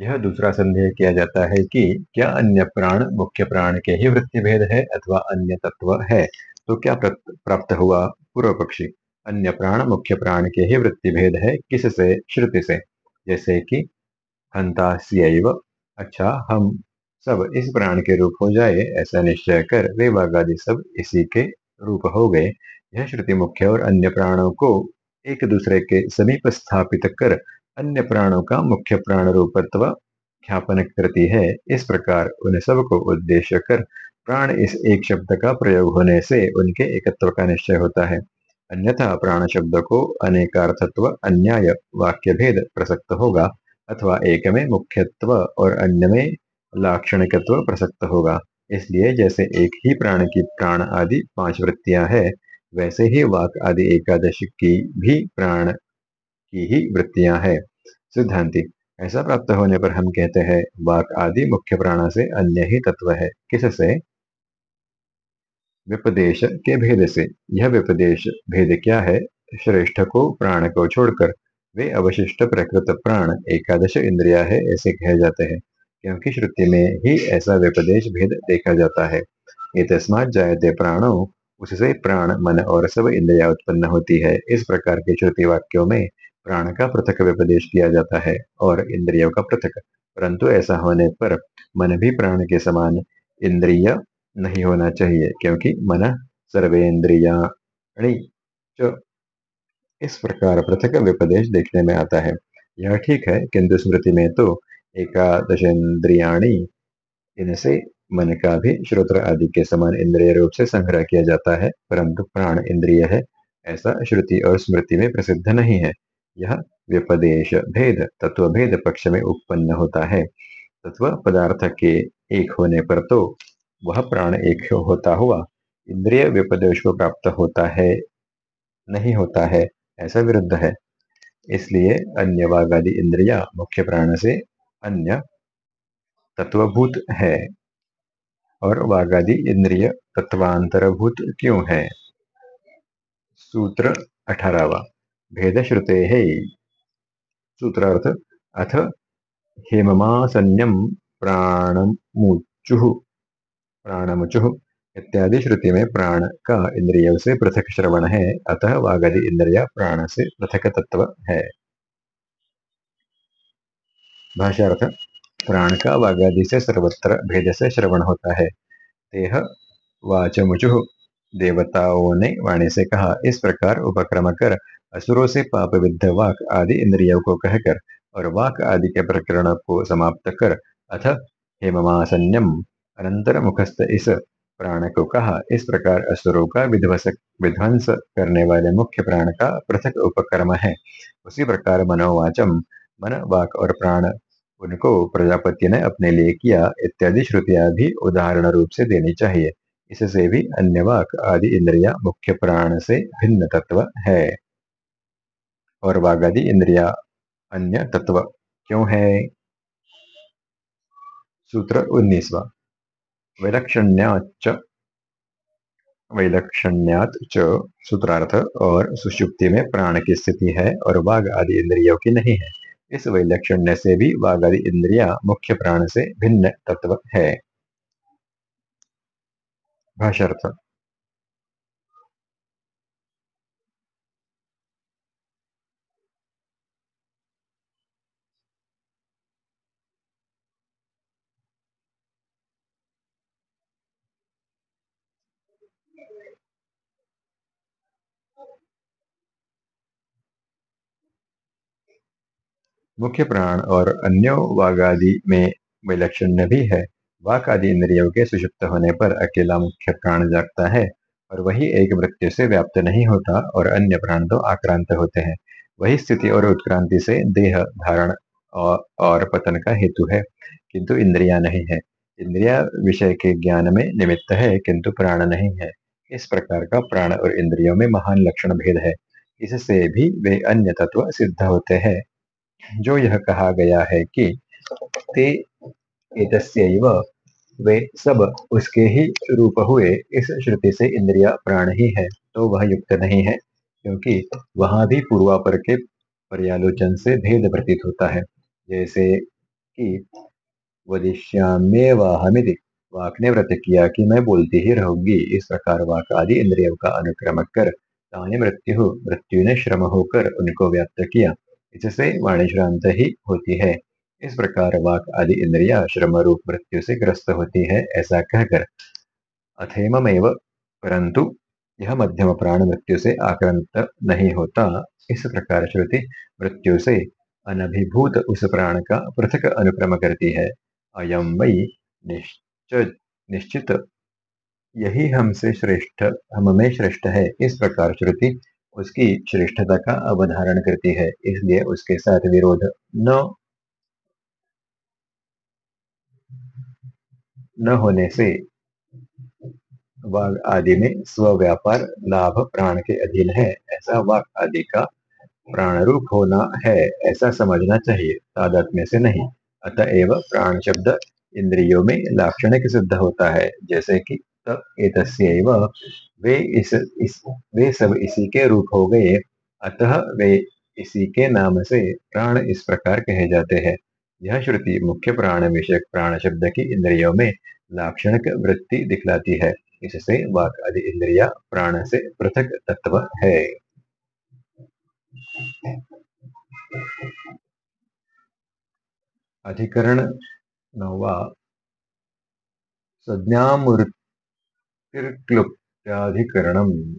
A: यह दूसरा संदेह किया जाता है कि क्या अन्य प्राण मुख्य प्राण के ही वृत्ति भेद है अथवा अन्य तत्व है? तो क्या प्राप्त हुआ पूर्व पक्षी? अन्य प्राण मुख्य प्राण के ही वृत्ति भेद है, किससे? श्रुति से। जैसे कि, हंता अच्छा हम सब इस प्राण के रूप हो जाए, ऐसा निश्चय कर वे बागादि सब इसी के रूप हो गए। यह श्रुति मुख्य और अन्य प्राणों को एक दूसरे के समीप स्थापित कर अन्य प्राणों का मुख्य प्राण रूपत्व ख्यापन करती है। इस प्रकार उन सबको उद्देश्य कर प्राण इस एक शब्द का प्रयोग होने से उनके एकत्व का निश्चय होता है। अन्यथा प्राण शब्द को अनेकार्थत्व, अन्याय वाक्य भेद प्रसक्त होगा, अथवा एक में मुख्यत्व और अन्य में लाक्षणिकत्व प्रसक्त होगा। इसलिए जैसे एक ही प्राण की प्राण आदि पाँच वृत्तियाँ है, वैसे ही वाक आदि एकादश की भी प्राण की ही वृत्तियाँ है। सिद्धांति, ऐसा प्राप्त होने पर हम कहते हैं, वाक आदि मुख्य प्राण से अन्य ही तत्व है। किससे? विपदेश के भेद से। यह विपदेश भेद क्या है? श्रेष्ठ को, प्राण को छोड़कर। वे अवशिष्ट प्रकृत प्राण, एकादश इंद्रिया है ऐसे कहे जाते हैं। क्योंकि श्रुति में ही ऐसा व्यपदेश भेद देखा जाता है। जायते प्राणो, उससे प्राण, मन और सब इंद्रिया उत्पन्न होती है। इस प्रकार के श्रुति वाक्यों में प्राण का पृथक व्यपदेश किया जाता है और इंद्रियों का पृथक। परंतु ऐसा होने पर मन भी प्राण के समान, इंद्रिय नहीं होना चाहिए, क्योंकि मन सर्वेन्द्रिया इस प्रकार पृथक व्यपदेश देखने में आता है, यह ठीक है किंतु स्मृति में तो एकादशेन्द्रियाणी, इनसे मन का भी श्रोत्र आदि के समान इंद्रिय रूप से संग्रह किया जाता है, परंतु प्राण इंद्रिय है, ऐसा श्रुति और स्मृति में प्रसिद्ध नहीं है। यह व्यपदेश भेद तत्व भेद पक्ष में उत्पन्न होता है। तत्व पदार्थ के एक होने पर तो वह प्राण एक होता हुआ इंद्रिय विपदेश को प्राप्त होता है, नहीं होता है, ऐसा विरुद्ध है। इसलिए अन्य वागादि इंद्रिया मुख्य प्राण से अन्य तत्वभूत है। और वागादि इंद्रिय तत्वांतरभूत क्यों है? सूत्र अठारहवा। भेद श्रुते है। सूत्रार्थ, अथ हेममासन्यम प्राणमुचु। प्राणमुचु इत्यादि श्रुति में प्राण का इंद्रियों से पृथक श्रवण है, अतः वागदि इंद्रिया प्राण से पृथक तत्व है। भाष्यार्थ, प्राण का वागादि से सर्वत्र भेद से श्रवण होता है। तेह वाचमुचु देवताओं ने वाणी से कहा, इस प्रकार उपक्रम कर असुरों से पाप विद्ध वाक आदि इंद्रियों को कहकर और वाक आदि के प्रकरण को समाप्त कर, अथ हेममासन्यम अनंतर मुखस्थ इस प्राण को कहा इस प्रकार असुरों का विध्वसक विध्वंस करने वाले मुख्य प्राण का पृथक उपक्रम है। उसी प्रकार मनोवाचम, मन, वाक और प्राण, उनको प्रजापति ने अपने लिए किया इत्यादि श्रुतियाँ भी उदाहरण रूप से देनी चाहिए। इससे भी अन्य वाक आदि इंद्रिया मुख्य प्राण से भिन्न तत्व है। और वागादि इंद्रिया अन्य तत्व क्यों है? सूत्र उन्नीसवा। वैलक्षण्याच वैलक्षण्यात च सूत्रार्थ और सुषुप्ति में प्राण की स्थिति है और वाघ आदि इंद्रियों की नहीं है। इस वैलक्षण्य से भी वाघ आदि इंद्रिया मुख्य प्राण से भिन्न तत्व है। भाषार्थ मुख्य प्राण और अन्यों वागादि में विलक्षण भी है। वाक आदि इंद्रियों के सुषुप्त होने पर अकेला मुख्य प्राण जागता है और वही एक मृत्यु से व्याप्त नहीं होता और अन्य प्राण तो आक्रांत होते हैं। वही स्थिति और उत्क्रांति से देह, धारण और पतन का हेतु है, किंतु इंद्रिया नहीं है। इंद्रिया विषय के ज्ञान में निमित्त है, किंतु प्राण नहीं है। इस प्रकार का प्राण और इंद्रियों में महान लक्षण भेद है। इससे भी वे अन्य तत्व सिद्ध होते हैं। जो यह कहा गया है कि ते वे सब उसके ही रूप हुए, इस श्रुति से इंद्रिया प्राण ही है तो वह युक्त नहीं है, क्योंकि वहाँ भी पूर्वापर के पर्यालोचन से भेद प्रतीत होता है, जैसे कि वदिश्याम्यवाहमिति वाक ने व्रत किया कि मैं बोलती ही रहूँगी, इस प्रकार वाक आदि इंद्रियों का अनुक्रम कर मृत्यु मृत्यु ने श्रम होकर उनको व्याप्त किया। इससे वाणी श्रांत ही होती है। इस प्रकार वाक आदि इंद्रिया श्रम रूप मृत्यु से ग्रस्त होती है, ऐसा कहकर। अथेमेव परंतु यह मध्यम प्राण मृत्यु से आक्रांत नहीं होता। इस प्रकार श्रुति मृत्यु से अनभिभूत उस प्राण का पृथक अनुक्रम करती है। अयम वही निश्चित। यही हमसे श्रेष्ठ, हम में श्रेष्ठ है। इस प्रकार श्रुति उसकी श्रेष्ठता का अवधारण करती है, इसलिए उसके साथ विरोध न न होने से वाग आदि में स्व्यापार लाभ प्राण के अधीन है। ऐसा वाक आदि का प्राण रूप होना है, ऐसा समझना चाहिए, तादात्म्य से नहीं। अतएव प्राण शब्द इंद्रियों में लाक्षणिक सिद्ध होता है, जैसे कि एतस्यैव वे इस, इस वे सब इसी के रूप हो गए। अतः वे इसी के नाम से प्राण इस प्रकार कहे जाते हैं। यह श्रुति मुख्य प्राण विषय प्राण शब्द की इंद्रियों में लाक्षणिक वृत्ति दिखलाती है। इससे वाक आदि इंद्रिया प्राण से पृथक तत्व है। अधिकरण नौवा संज्ञामूर्तिर्क्लुप्त्याधिकरणम्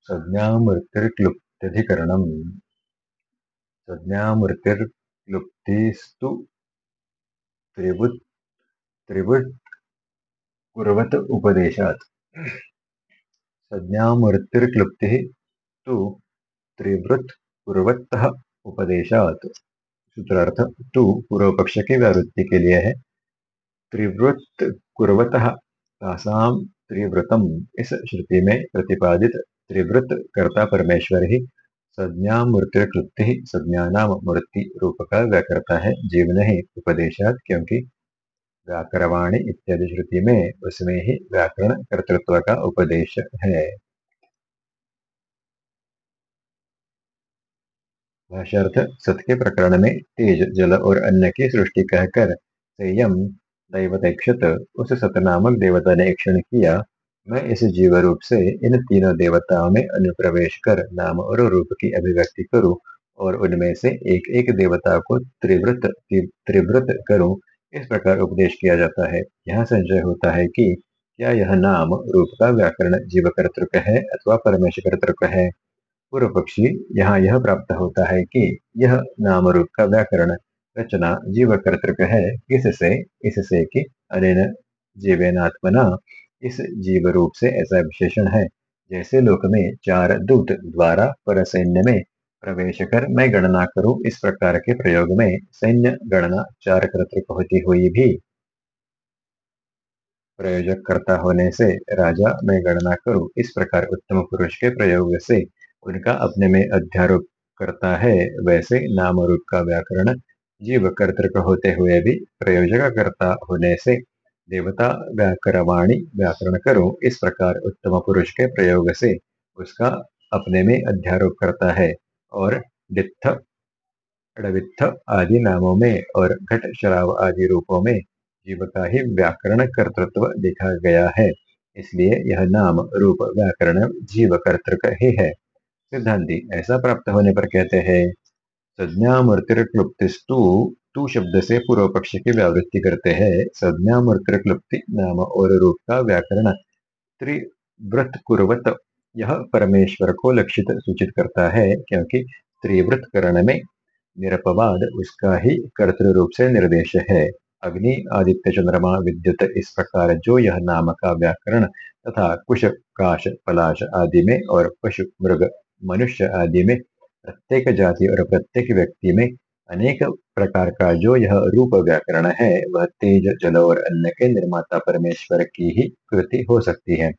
A: संज्ञामूर्तिर्क्लुप्त्यधिकरणम् संज्ञामूर्तिर्क्लुप्तिस्तु। त्रिवुत् त्रिवुट् कुर्वत उपदेशात्। संज्ञामूर्तिर्क्लुप्तिः तु त्रिवृत् कुर्वत्तः उपदेशात्। सूत्रार्थ टू पूर्व पक्ष की व्यावृत्ति के लिए है। त्रिवृत्त कुर्वतः तासाम त्रिवृतम। इस श्रुति में प्रतिपादित त्रिव्रत कर्ता परमेश्वर ही संज्ञा ही संज्ञानाम मूर्ति रूप का व्याकर्ता है। जीव नहीं उपदेशात क्योंकि व्याकरवाणी इत्यादि श्रुति में उसमें ही व्याकरण कर्तृत्व का उपदेश है। भाष्यार्थ सत के प्रकरण में तेज, जल और अन्न की सृष्टि कहकर संयम दैवतेक्षत उस सतनामक देवता ने क्षण किया। मैं इस जीव रूप से इन तीनों देवताओं में अनुप्रवेश कर नाम और रूप की अभिव्यक्ति करूँ और उनमें से एक एक देवता को त्रिवृत त्रिवृत करूँ, इस प्रकार उपदेश किया जाता है। यह संशय होता है कि क्या यह नाम रूप का व्याकरण जीव कर्तृक है अथवा परमेश कर्तृक है? पूर्व पक्षी यहाँ यह प्राप्त होता है कि यह नाम रूप का व्याकरण रचना जीव कर्तृक है। किससे इससे कि अनेन जीवेनात्मना इस जीव रूप से ऐसा विशेषण है, जैसे लोक में चार दूत द्वारा पर सैन्य में प्रवेश कर मैं गणना करूँ, इस प्रकार के प्रयोग में सैन्य गणना चार कर्तृक होती हुई भी। प्रयोजक कर्ता होने से राजा मैं गणना करूँ, इस प्रकार उत्तम पुरुष के प्रयोग से उनका अपने में अध्यारोप करता है, वैसे नाम रूप का व्याकरण जीव कर्तृक होते हुए भी प्रयोजक कर्ता होने से देवता व्याकरवाणी व्याकरण करो। इस प्रकार उत्तम पुरुष के प्रयोग से उसका अपने में अध्यारोप करता है और डित्थ, अड़वित्थ आदि नामों में और घट शराब आदि रूपों में जीव का ही व्याकरण कर्तृत्व देखा गया है। इसलिए यह नाम रूप व्याकरण जीव कर्तृक ही है। सिद्धांति ऐसा प्राप्त होने पर कहते हैं संज्ञामूर्तिर्क्लुप्तिस्तु तू शब्द से पूर्व पक्ष की व्यावृत्ति करते हैं। संज्ञामूर्तिर्क्लुप्ति नाम और रूप का व्याकरण त्रि व्रत कुर्वत, यह परमेश्वर को लक्षित सूचित करता है, क्योंकि त्रिवृत करण में निरपवाद उसका ही कर्तृ रूप से निर्देश है। अग्नि, आदित्य, चंद्रमा, विद्युत, इस प्रकार जो यह नाम का व्याकरण तथा कुश, काश, पलाश आदि में और पशु, मृग, मनुष्य आदि में प्रत्येक जाति और प्रत्येक व्यक्ति में अनेक प्रकार का जो यह रूप व्याकरण है, वह तेज जल और अन्न के निर्माता परमेश्वर की ही कृति हो सकती है।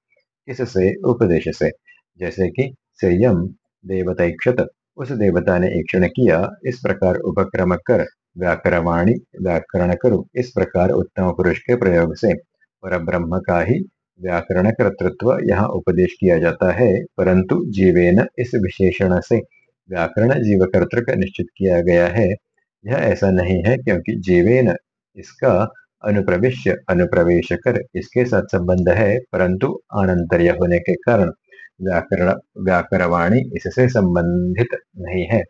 A: इससे, उपदेश से, जैसे कि संयम देवतैक्षत उस देवता ने ईक्षण किया, इस प्रकार उपक्रम कर, व्याकरवाणी, व्याकरण करो, इस प्रकार उत्तम पुरुष के प्रयोग से पर ब्रह्म का ही व्याकरण कर्तृत्व यहाँ उपदेश किया जाता है, परंतु जीवेन इस विशेषण से व्याकरण जीव कर्तृक निश्चित किया गया है। यह ऐसा नहीं है क्योंकि जीवेन इसका अनुप्रविश्य अनुप्रवेश कर इसके साथ संबंध है, परंतु अनंतर्य होने के कारण व्याकरण, व्याकरवाणी इससे संबंधित नहीं है।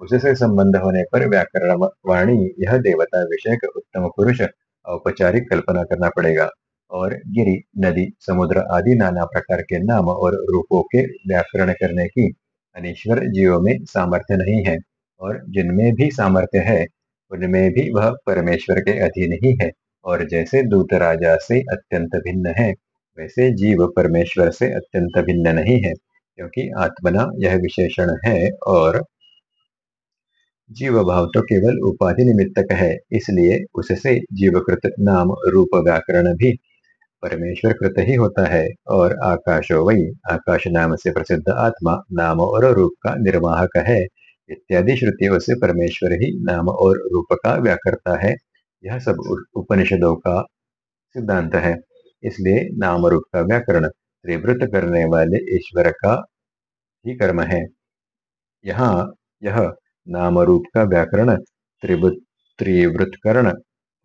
A: उससे संबंध होने पर व्याकरण वाणी यह देवता विषय उत्तम पुरुष औपचारिक कल्पना करना पड़ेगा और गिरी, नदी, समुद्र आदि नाना प्रकार के नाम और रूपों के व्याकरण करने की अनिश्वर जीवों में सामर्थ्य नहीं है और जिनमें भी सामर्थ्य है, उनमें भी वह परमेश्वर के अधीन ही है और जैसे दूत राजा से अत्यंत भिन्न है, वैसे जीव परमेश्वर से अत्यंत भिन्न नहीं है, क्योंकि आत्मना यह विशेषण है और जीव भाव तो केवल उपाधि निमित्तक है, इसलिए उससे जीवकृत नाम रूप व्याकरण भी परमेश्वर कृत ही होता है और आकाशो वही, आकाश नाम से प्रसिद्ध आत्मा, नाम और रूप का निर्वाहक है। इत्यादि श्रुतियों से परमेश्वर ही नाम और रूप का व्याकर्ता है। यह सब उपनिषदों का सिद्धांत है। इसलिए नाम रूप का व्याकरण त्रिवृत करने वाले ईश्वर का ही कर्म है। यहाँ यह नाम रूप का व्याकरण त्रिवृतकरण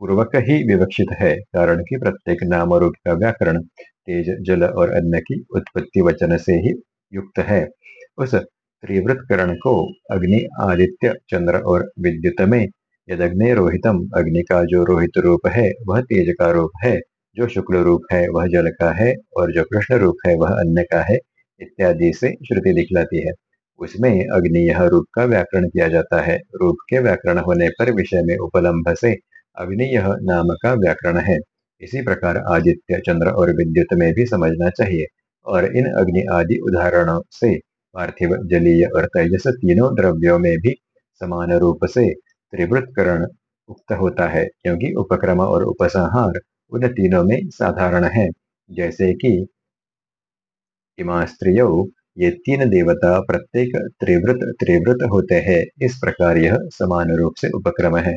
A: पूर्वक ही विवक्षित है, कारण कि प्रत्येक नाम रूप का व्याकरण तेज, जल और अन्न की उत्पत्ति वचन से ही युक्त है। उस त्रिवृतकरण को अग्नि, आदित्य, चंद्र और विद्युत में यदग्नि रोहितम, अग्नि का जो रोहित रूप है, वह तेज का रूप है, जो शुक्ल रूप है, वह जल का है, और जो कृष्ण रूप है, वह अन्न का है, इत्यादि से श्रुति दिखलाती है। उसमें अग्नि यह रूप का व्याकरण किया जाता है। रूप के व्याकरण होने पर विषय में उपलम्भ से अग्नि यह नाम का व्याकरण है। इसी प्रकार आदित्य, चंद्र और विद्युत में भी समझना चाहिए। और इन अग्नि आदि उदाहरणों से पार्थिव, जलीय और तेजस तीनों द्रव्यों में भी समान रूप से त्रिवृतकरण उक्त होता है, क्योंकि उपक्रम और उपसंहार उन तीनों में साधारण है। जैसे कि इमा ये तीन देवता प्रत्येक त्रिवृत त्रिवृत होते हैं। इस प्रकार यह समान रूप से उपक्रम है।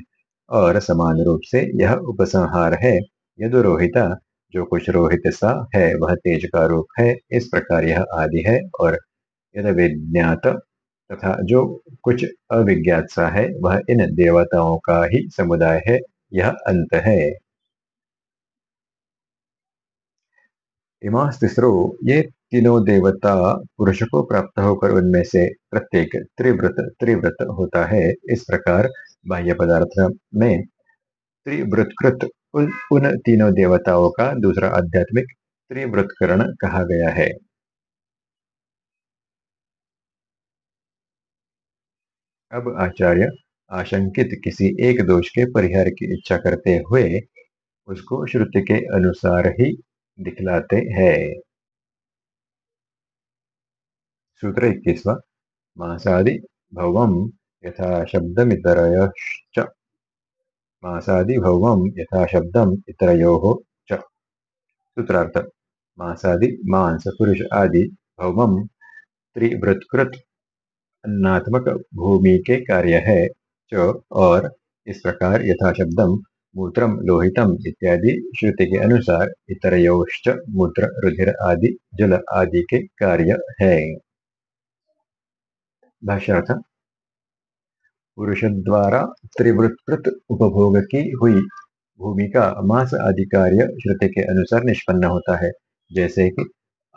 A: और समान रूप से यह उपसंहार है। यदुरोहिता, जो कुछ रोहित सा है, वह तेज का रूप है। इस प्रकार यह आदि है और यद विज्ञात तथा जो कुछ अविज्ञात सा है, वह इन देवताओं का ही समुदाय है। यह अंत है। इमास्तिस्रो, ये तीनों देवता पुरुष को प्राप्त होकर उनमें से प्रत्येक त्रिव्रत त्रिव्रत होता है। इस प्रकार बाह्य पदार्थ में त्रिवृतकृत उन, उन तीनों देवताओं का दूसरा आध्यात्मिक त्रिव्रतकरण कहा गया है। अब आचार्य आशंकित किसी एक दोष के परिहार की इच्छा करते हुए उसको श्रुति के अनुसार ही दिखलाते हैं। सूत्र इक्कीसवा मासादि भवम यथा शब्दमितरयश्च। मासादि भवम यथा सूत्रार्थ, मासादि, मांस, पुरुष आदि भवम त्रिवृतकृत अन्नात्मक भूमि के कार्य है च और इस प्रकार यथा मूत्रम लोहितम इत्यादि श्रुति के अनुसार इतरयोश्च मूत्र, रुधिर आदि, जल आदि के कार्य है। भाष्यार्थ। पुरुष द्वारा त्रिवृत्कृत उपभोग की हुई भूमि का मांस आदि कार्य श्रुति के अनुसार निष्पन्न होता है। जैसे कि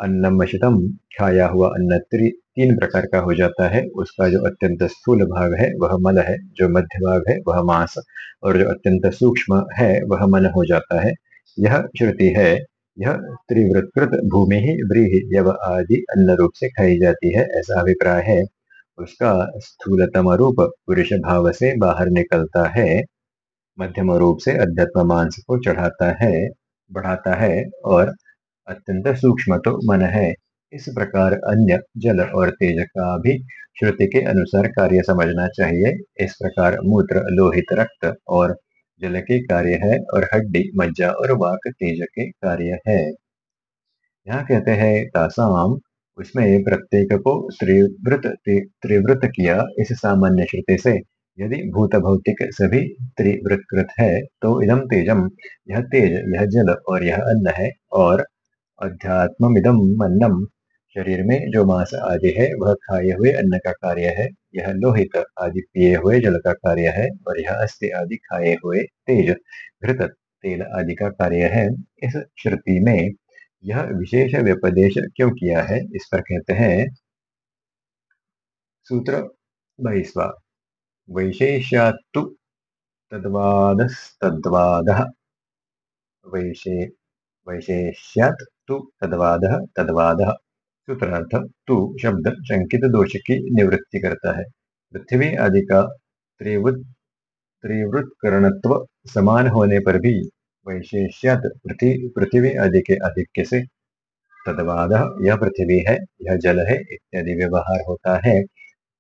A: अन्नमशितम खाया हुआ अन्न तीन प्रकार का हो जाता है। उसका जो अत्यंत स्थूल भाग है, वह मल है। जो मध्य भाग है, वह मांस। और जो अत्यंत सूक्ष्म है, वह मन हो जाता है। यह श्रुति है, यह त्रिवृत्कृत भूमि ही व्रीहि यव आदि अन्न रूप से खाई जाती है, ऐसा अभिप्राय है। उसका स्थूलतम रूप पुरुष भाव से बाहर निकलता है, मध्यम रूप से अध्यात्म मांस को चढ़ाता है, बढ़ाता है और अत्यंत सूक्ष्म तो मन है। इस प्रकार अन्य जल और तेज का भी श्रुति के अनुसार कार्य समझना चाहिए। इस प्रकार मूत्र, लोहित रक्त और जल के कार्य है और हड्डी, मज्जा और वाक तेज के कार्य है। यहाँ कहते हैं तासाम उसमें प्रत्येक को त्रिवृत त्रिवृत किया इस सामान्य श्रुति से। यदि भूत भौतिक सभी त्रिवृतकृत है तो इदम तेजम यह तेज, यह जल और यह अन्न है और अध्यात्मिदम अन्नम शरीर में जो मांस आदि है, वह खाए हुए अन्न का कार्य है। यह लोहित आदि पिए हुए जल का कार्य है और यह अस्थि आदि खाए हुए तेज, घृत तेल आदि का कार्य है। इस श्रुति में यह विशेष व्यपदेश क्यों किया है? इस पर कहते हैं, सूत्र बाईसवा वैशेष्यात्तु तद्वादस्तद्वादः, वैशे वैशेष्यात् तु तद्वादः तद्वादः, सूत्रार्थ, तु शब्द शंकित दोष की निवृत्ति करता है। पृथ्वी आदि का त्रिवृत, त्रिवृत्करणत्व समान होने पर भी वैशेष्यात पृथ्वी पृथ्वी आदि के आधिक्य से तदवाद यह पृथ्वी है, यह जल है, इत्यादि व्यवहार होता है।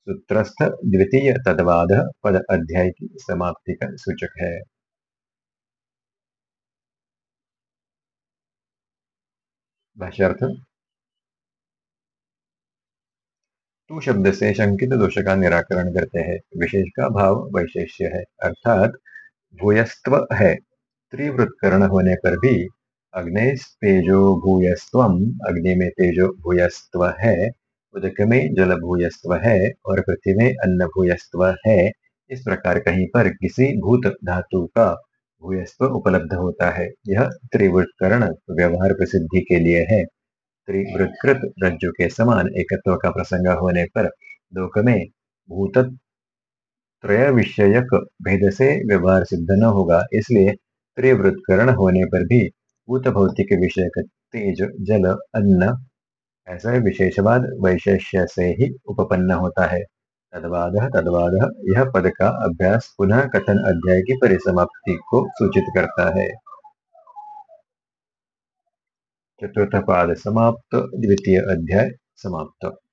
A: सूत्रस्थ द्वितीय तदवाद पद अध्याय की समाप्ति का सूचक है। तू शब्द से शंकित दोष का निराकरण करते हैं। विशेष का भाव वैशेष्य है, अर्थात भूयस्त्व है। त्रिवृत्करण होने पर भी अग्नि तेजो भूयस्व अग्नि में तेजो भूयस्व है उदक में जल भूयस्व है और पृथ्वी में अन्न भूयस्व है इस प्रकार कहीं पर किसी भूत धातु का भूयस्व उपलब्ध होता है। यह त्रिवृत्करण व्यवहार प्रसिद्धि के लिए है। त्रिवृत्कृत रज्जु के समान एकत्व का प्रसंग होने पर लोक में भूत त्रय विषयक भेद से व्यवहार सिद्ध न होगा, इसलिए त्रिवृत्करण होने पर भी भूत भौतिक विषयक तेज, जल, अन्न, ऐसा विशेषवाद वैशेष्य से ही उपपन्न होता है। तदवाद तदवाद, यह पद का अभ्यास पुनः कथन अध्याय की परिसमाप्ति को सूचित करता है। चतुर्थ पाद समाप्त, द्वितीय अध्याय समाप्त।